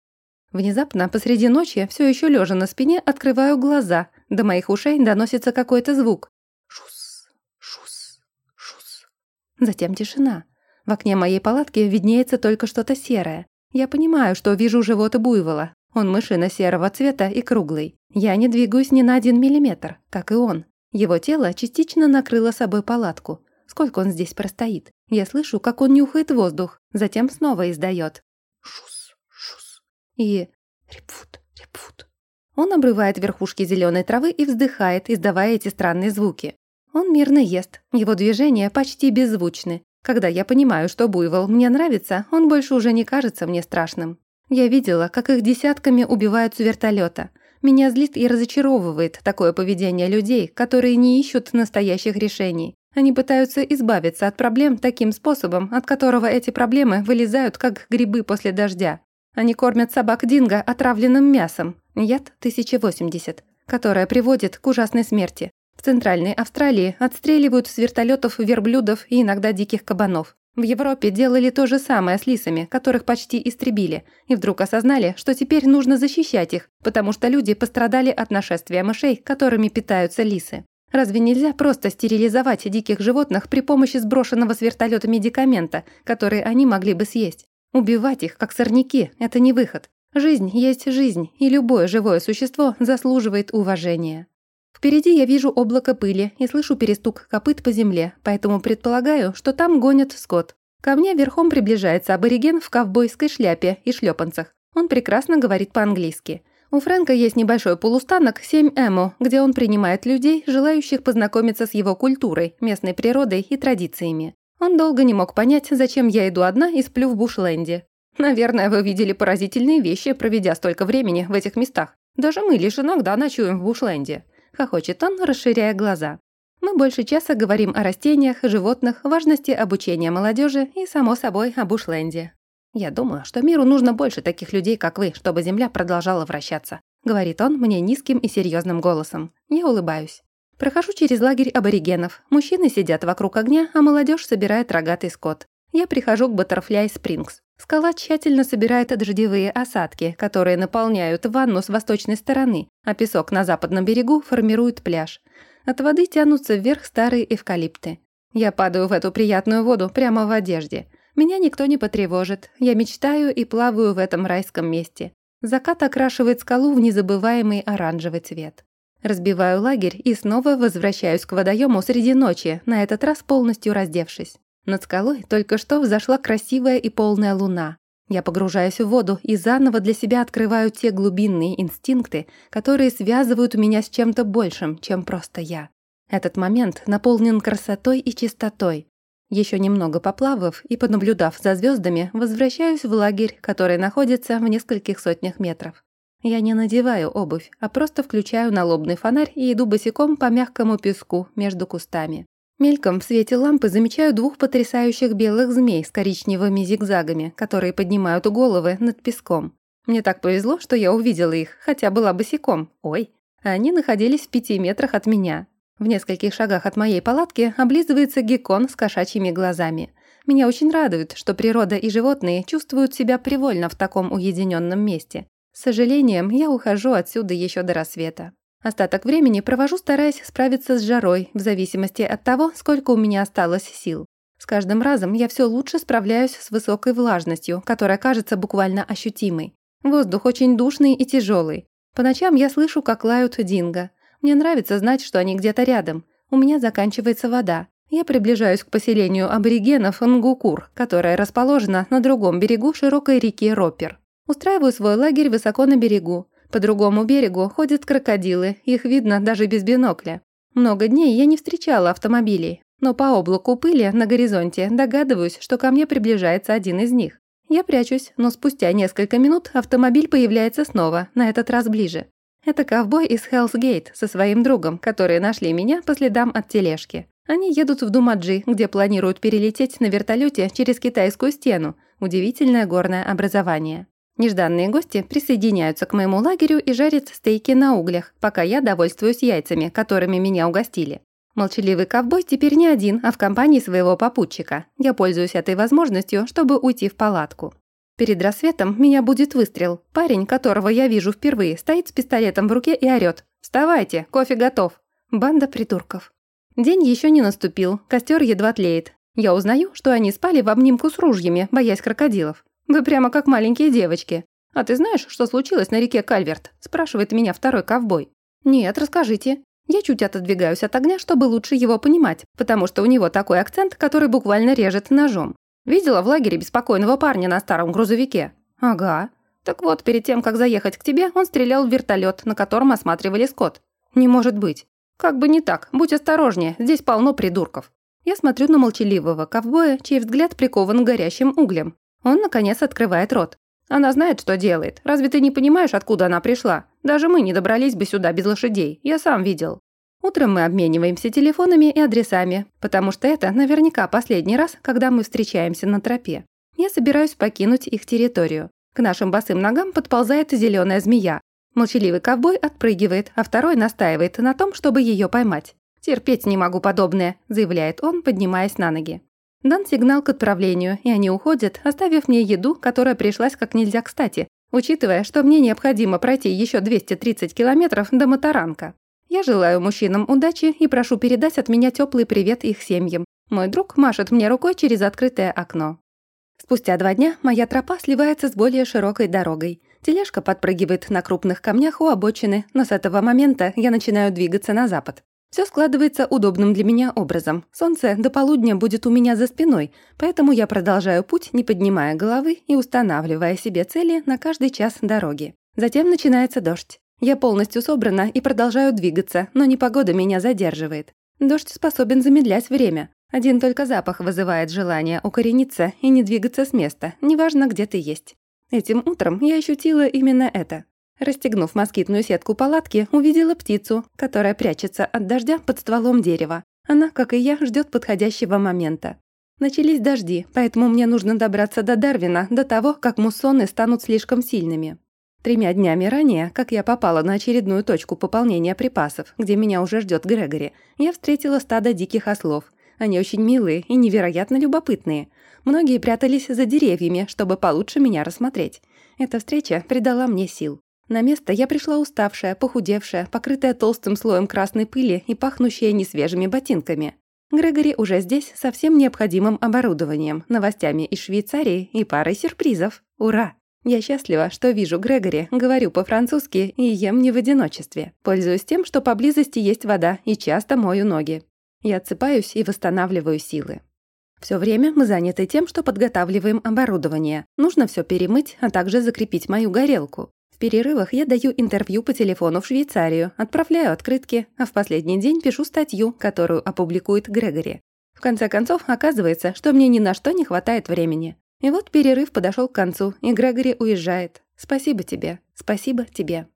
Внезапно, посреди ночи, все еще лежа на спине, открываю глаза. До моих ушей доносится какой-то звук. Затем тишина. В окне моей палатки виднеется только что-то серое. Я понимаю, что вижу живот буйвола. Он мышина серого цвета и круглый. Я не двигаюсь ни на один миллиметр, как и он. Его тело частично накрыло собой палатку. Сколько он здесь простоит? Я слышу, как он нюхает воздух, затем снова издает. Шус, шус. И репфут, репфут. Он обрывает верхушки зеленой травы и вздыхает, издавая эти странные звуки. Он мирно ест, его движения почти беззвучны. Когда я понимаю, что буйвол мне нравится, он больше уже не кажется мне страшным. Я видела, как их десятками убивают с вертолета. Меня злит и разочаровывает такое поведение людей, которые не ищут настоящих решений. Они пытаются избавиться от проблем таким способом, от которого эти проблемы вылезают, как грибы после дождя. Они кормят собак динго отравленным мясом, яд 1080, которое приводит к ужасной смерти. В Центральной Австралии отстреливают с вертолетов верблюдов и иногда диких кабанов. В Европе делали то же самое с лисами, которых почти истребили, и вдруг осознали, что теперь нужно защищать их, потому что люди пострадали от нашествия мышей, которыми питаются лисы. Разве нельзя просто стерилизовать диких животных при помощи сброшенного с вертолета медикамента, который они могли бы съесть? Убивать их, как сорняки, это не выход. Жизнь есть жизнь, и любое живое существо заслуживает уважения. Впереди я вижу облако пыли и слышу перестук копыт по земле, поэтому предполагаю, что там гонят скот. Ко мне верхом приближается абориген в ковбойской шляпе и шлепанцах. Он прекрасно говорит по-английски. У Фрэнка есть небольшой полустанок 7 Эмо, где он принимает людей, желающих познакомиться с его культурой, местной природой и традициями. Он долго не мог понять, зачем я иду одна и сплю в Бушленде. Наверное, вы видели поразительные вещи, проведя столько времени в этих местах. Даже мы лишь иногда ночуем в Бушленде. — хохочет он, расширяя глаза. Мы больше часа говорим о растениях, животных, важности обучения молодежи и, само собой, об Ушленде. «Я думаю, что миру нужно больше таких людей, как вы, чтобы Земля продолжала вращаться», — говорит он мне низким и серьезным голосом. Я улыбаюсь. Прохожу через лагерь аборигенов. Мужчины сидят вокруг огня, а молодежь собирает рогатый скот. Я прихожу к Баттерфляй Спрингс. Скала тщательно собирает дождевые осадки, которые наполняют ванну с восточной стороны, а песок на западном берегу формирует пляж. От воды тянутся вверх старые эвкалипты. Я падаю в эту приятную воду прямо в одежде. Меня никто не потревожит. Я мечтаю и плаваю в этом райском месте. Закат окрашивает скалу в незабываемый оранжевый цвет. Разбиваю лагерь и снова возвращаюсь к водоему среди ночи, на этот раз полностью раздевшись. Над скалой только что взошла красивая и полная луна. Я погружаюсь в воду и заново для себя открываю те глубинные инстинкты, которые связывают меня с чем-то большим, чем просто я. Этот момент наполнен красотой и чистотой. Еще немного поплавав и понаблюдав за звездами, возвращаюсь в лагерь, который находится в нескольких сотнях метров. Я не надеваю обувь, а просто включаю налобный фонарь и иду босиком по мягкому песку между кустами. Мельком в свете лампы замечаю двух потрясающих белых змей с коричневыми зигзагами, которые поднимают головы над песком. Мне так повезло, что я увидела их, хотя была босиком. Ой. Они находились в пяти метрах от меня. В нескольких шагах от моей палатки облизывается геккон с кошачьими глазами. Меня очень радует, что природа и животные чувствуют себя привольно в таком уединенном месте. Сожалением, я ухожу отсюда еще до рассвета. Остаток времени провожу, стараясь справиться с жарой, в зависимости от того, сколько у меня осталось сил. С каждым разом я все лучше справляюсь с высокой влажностью, которая кажется буквально ощутимой. Воздух очень душный и тяжелый. По ночам я слышу, как лают динго. Мне нравится знать, что они где-то рядом. У меня заканчивается вода. Я приближаюсь к поселению аборигенов Нгукур, которое расположено на другом берегу широкой реки Ропер. Устраиваю свой лагерь высоко на берегу. По другому берегу ходят крокодилы, их видно даже без бинокля. Много дней я не встречала автомобилей, но по облаку пыли на горизонте догадываюсь, что ко мне приближается один из них. Я прячусь, но спустя несколько минут автомобиль появляется снова, на этот раз ближе. Это ковбой из Хелсгейт со своим другом, которые нашли меня по следам от тележки. Они едут в Думаджи, где планируют перелететь на вертолете через китайскую стену. Удивительное горное образование. Нежданные гости присоединяются к моему лагерю и жарят стейки на углях, пока я довольствуюсь яйцами, которыми меня угостили. Молчаливый ковбой теперь не один, а в компании своего попутчика. Я пользуюсь этой возможностью, чтобы уйти в палатку. Перед рассветом меня будет выстрел. Парень, которого я вижу впервые, стоит с пистолетом в руке и орёт. «Вставайте, кофе готов!» Банда придурков. День еще не наступил, костер едва тлеет. Я узнаю, что они спали в обнимку с ружьями, боясь крокодилов. Вы прямо как маленькие девочки. А ты знаешь, что случилось на реке Кальверт?» – спрашивает меня второй ковбой. «Нет, расскажите». Я чуть отодвигаюсь от огня, чтобы лучше его понимать, потому что у него такой акцент, который буквально режет ножом. Видела в лагере беспокойного парня на старом грузовике? Ага. Так вот, перед тем, как заехать к тебе, он стрелял в вертолет, на котором осматривали скот. Не может быть. Как бы не так, будь осторожнее, здесь полно придурков. Я смотрю на молчаливого ковбоя, чей взгляд прикован горящим углем. Он, наконец, открывает рот. Она знает, что делает. Разве ты не понимаешь, откуда она пришла? Даже мы не добрались бы сюда без лошадей. Я сам видел. Утром мы обмениваемся телефонами и адресами, потому что это наверняка последний раз, когда мы встречаемся на тропе. Я собираюсь покинуть их территорию. К нашим босым ногам подползает зеленая змея. Молчаливый ковбой отпрыгивает, а второй настаивает на том, чтобы ее поймать. «Терпеть не могу подобное», – заявляет он, поднимаясь на ноги. Дан сигнал к отправлению, и они уходят, оставив мне еду, которая пришлась как нельзя кстати, учитывая, что мне необходимо пройти еще 230 километров до Матаранка. Я желаю мужчинам удачи и прошу передать от меня теплый привет их семьям. Мой друг машет мне рукой через открытое окно. Спустя два дня моя тропа сливается с более широкой дорогой. Тележка подпрыгивает на крупных камнях у обочины, но с этого момента я начинаю двигаться на запад. Все складывается удобным для меня образом. Солнце до полудня будет у меня за спиной, поэтому я продолжаю путь, не поднимая головы и устанавливая себе цели на каждый час дороги. Затем начинается дождь. Я полностью собрана и продолжаю двигаться, но непогода меня задерживает. Дождь способен замедлять время. Один только запах вызывает желание укорениться и не двигаться с места, неважно, где ты есть. Этим утром я ощутила именно это. Расстегнув москитную сетку палатки, увидела птицу, которая прячется от дождя под стволом дерева. Она, как и я, ждет подходящего момента. Начались дожди, поэтому мне нужно добраться до Дарвина до того, как муссоны станут слишком сильными. Тремя днями ранее, как я попала на очередную точку пополнения припасов, где меня уже ждет Грегори, я встретила стадо диких ослов. Они очень милые и невероятно любопытные. Многие прятались за деревьями, чтобы получше меня рассмотреть. Эта встреча придала мне сил. На место я пришла уставшая, похудевшая, покрытая толстым слоем красной пыли и пахнущая несвежими ботинками. Грегори уже здесь со всем необходимым оборудованием, новостями из Швейцарии и парой сюрпризов. Ура! Я счастлива, что вижу Грегори, говорю по-французски и ем не в одиночестве. Пользуюсь тем, что поблизости есть вода и часто мою ноги. Я отсыпаюсь и восстанавливаю силы. Все время мы заняты тем, что подготавливаем оборудование. Нужно все перемыть, а также закрепить мою горелку перерывах я даю интервью по телефону в Швейцарию, отправляю открытки, а в последний день пишу статью, которую опубликует Грегори. В конце концов, оказывается, что мне ни на что не хватает времени. И вот перерыв подошел к концу, и Грегори уезжает. Спасибо тебе, спасибо тебе.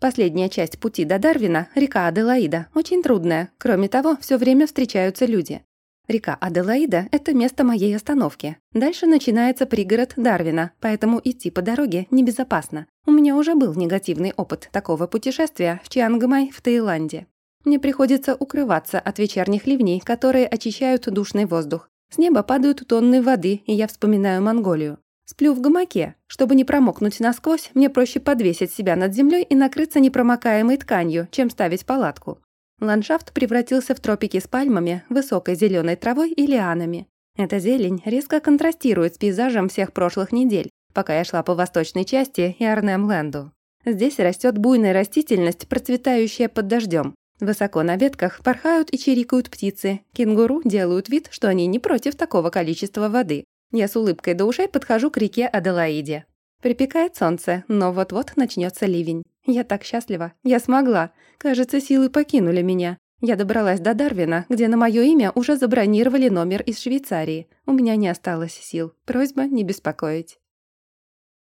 Последняя часть пути до Дарвина, река Аделаида, очень трудная. Кроме того, все время встречаются люди. Река Аделаида – это место моей остановки. Дальше начинается пригород Дарвина, поэтому идти по дороге небезопасно. У меня уже был негативный опыт такого путешествия в Чиангмай в Таиланде. Мне приходится укрываться от вечерних ливней, которые очищают душный воздух. С неба падают тонны воды, и я вспоминаю Монголию. Сплю в гамаке. Чтобы не промокнуть насквозь, мне проще подвесить себя над землей и накрыться непромокаемой тканью, чем ставить палатку. Ландшафт превратился в тропики с пальмами, высокой зеленой травой и лианами. Эта зелень резко контрастирует с пейзажем всех прошлых недель, пока я шла по восточной части и Арнем-Ленду. Здесь растет буйная растительность, процветающая под дождем. Высоко на ветках порхают и чирикают птицы. Кенгуру делают вид, что они не против такого количества воды. Я с улыбкой до ушей подхожу к реке Аделаиде. Припекает солнце, но вот-вот начнется ливень. Я так счастлива. Я смогла. Кажется, силы покинули меня. Я добралась до Дарвина, где на мое имя уже забронировали номер из Швейцарии. У меня не осталось сил. Просьба не беспокоить.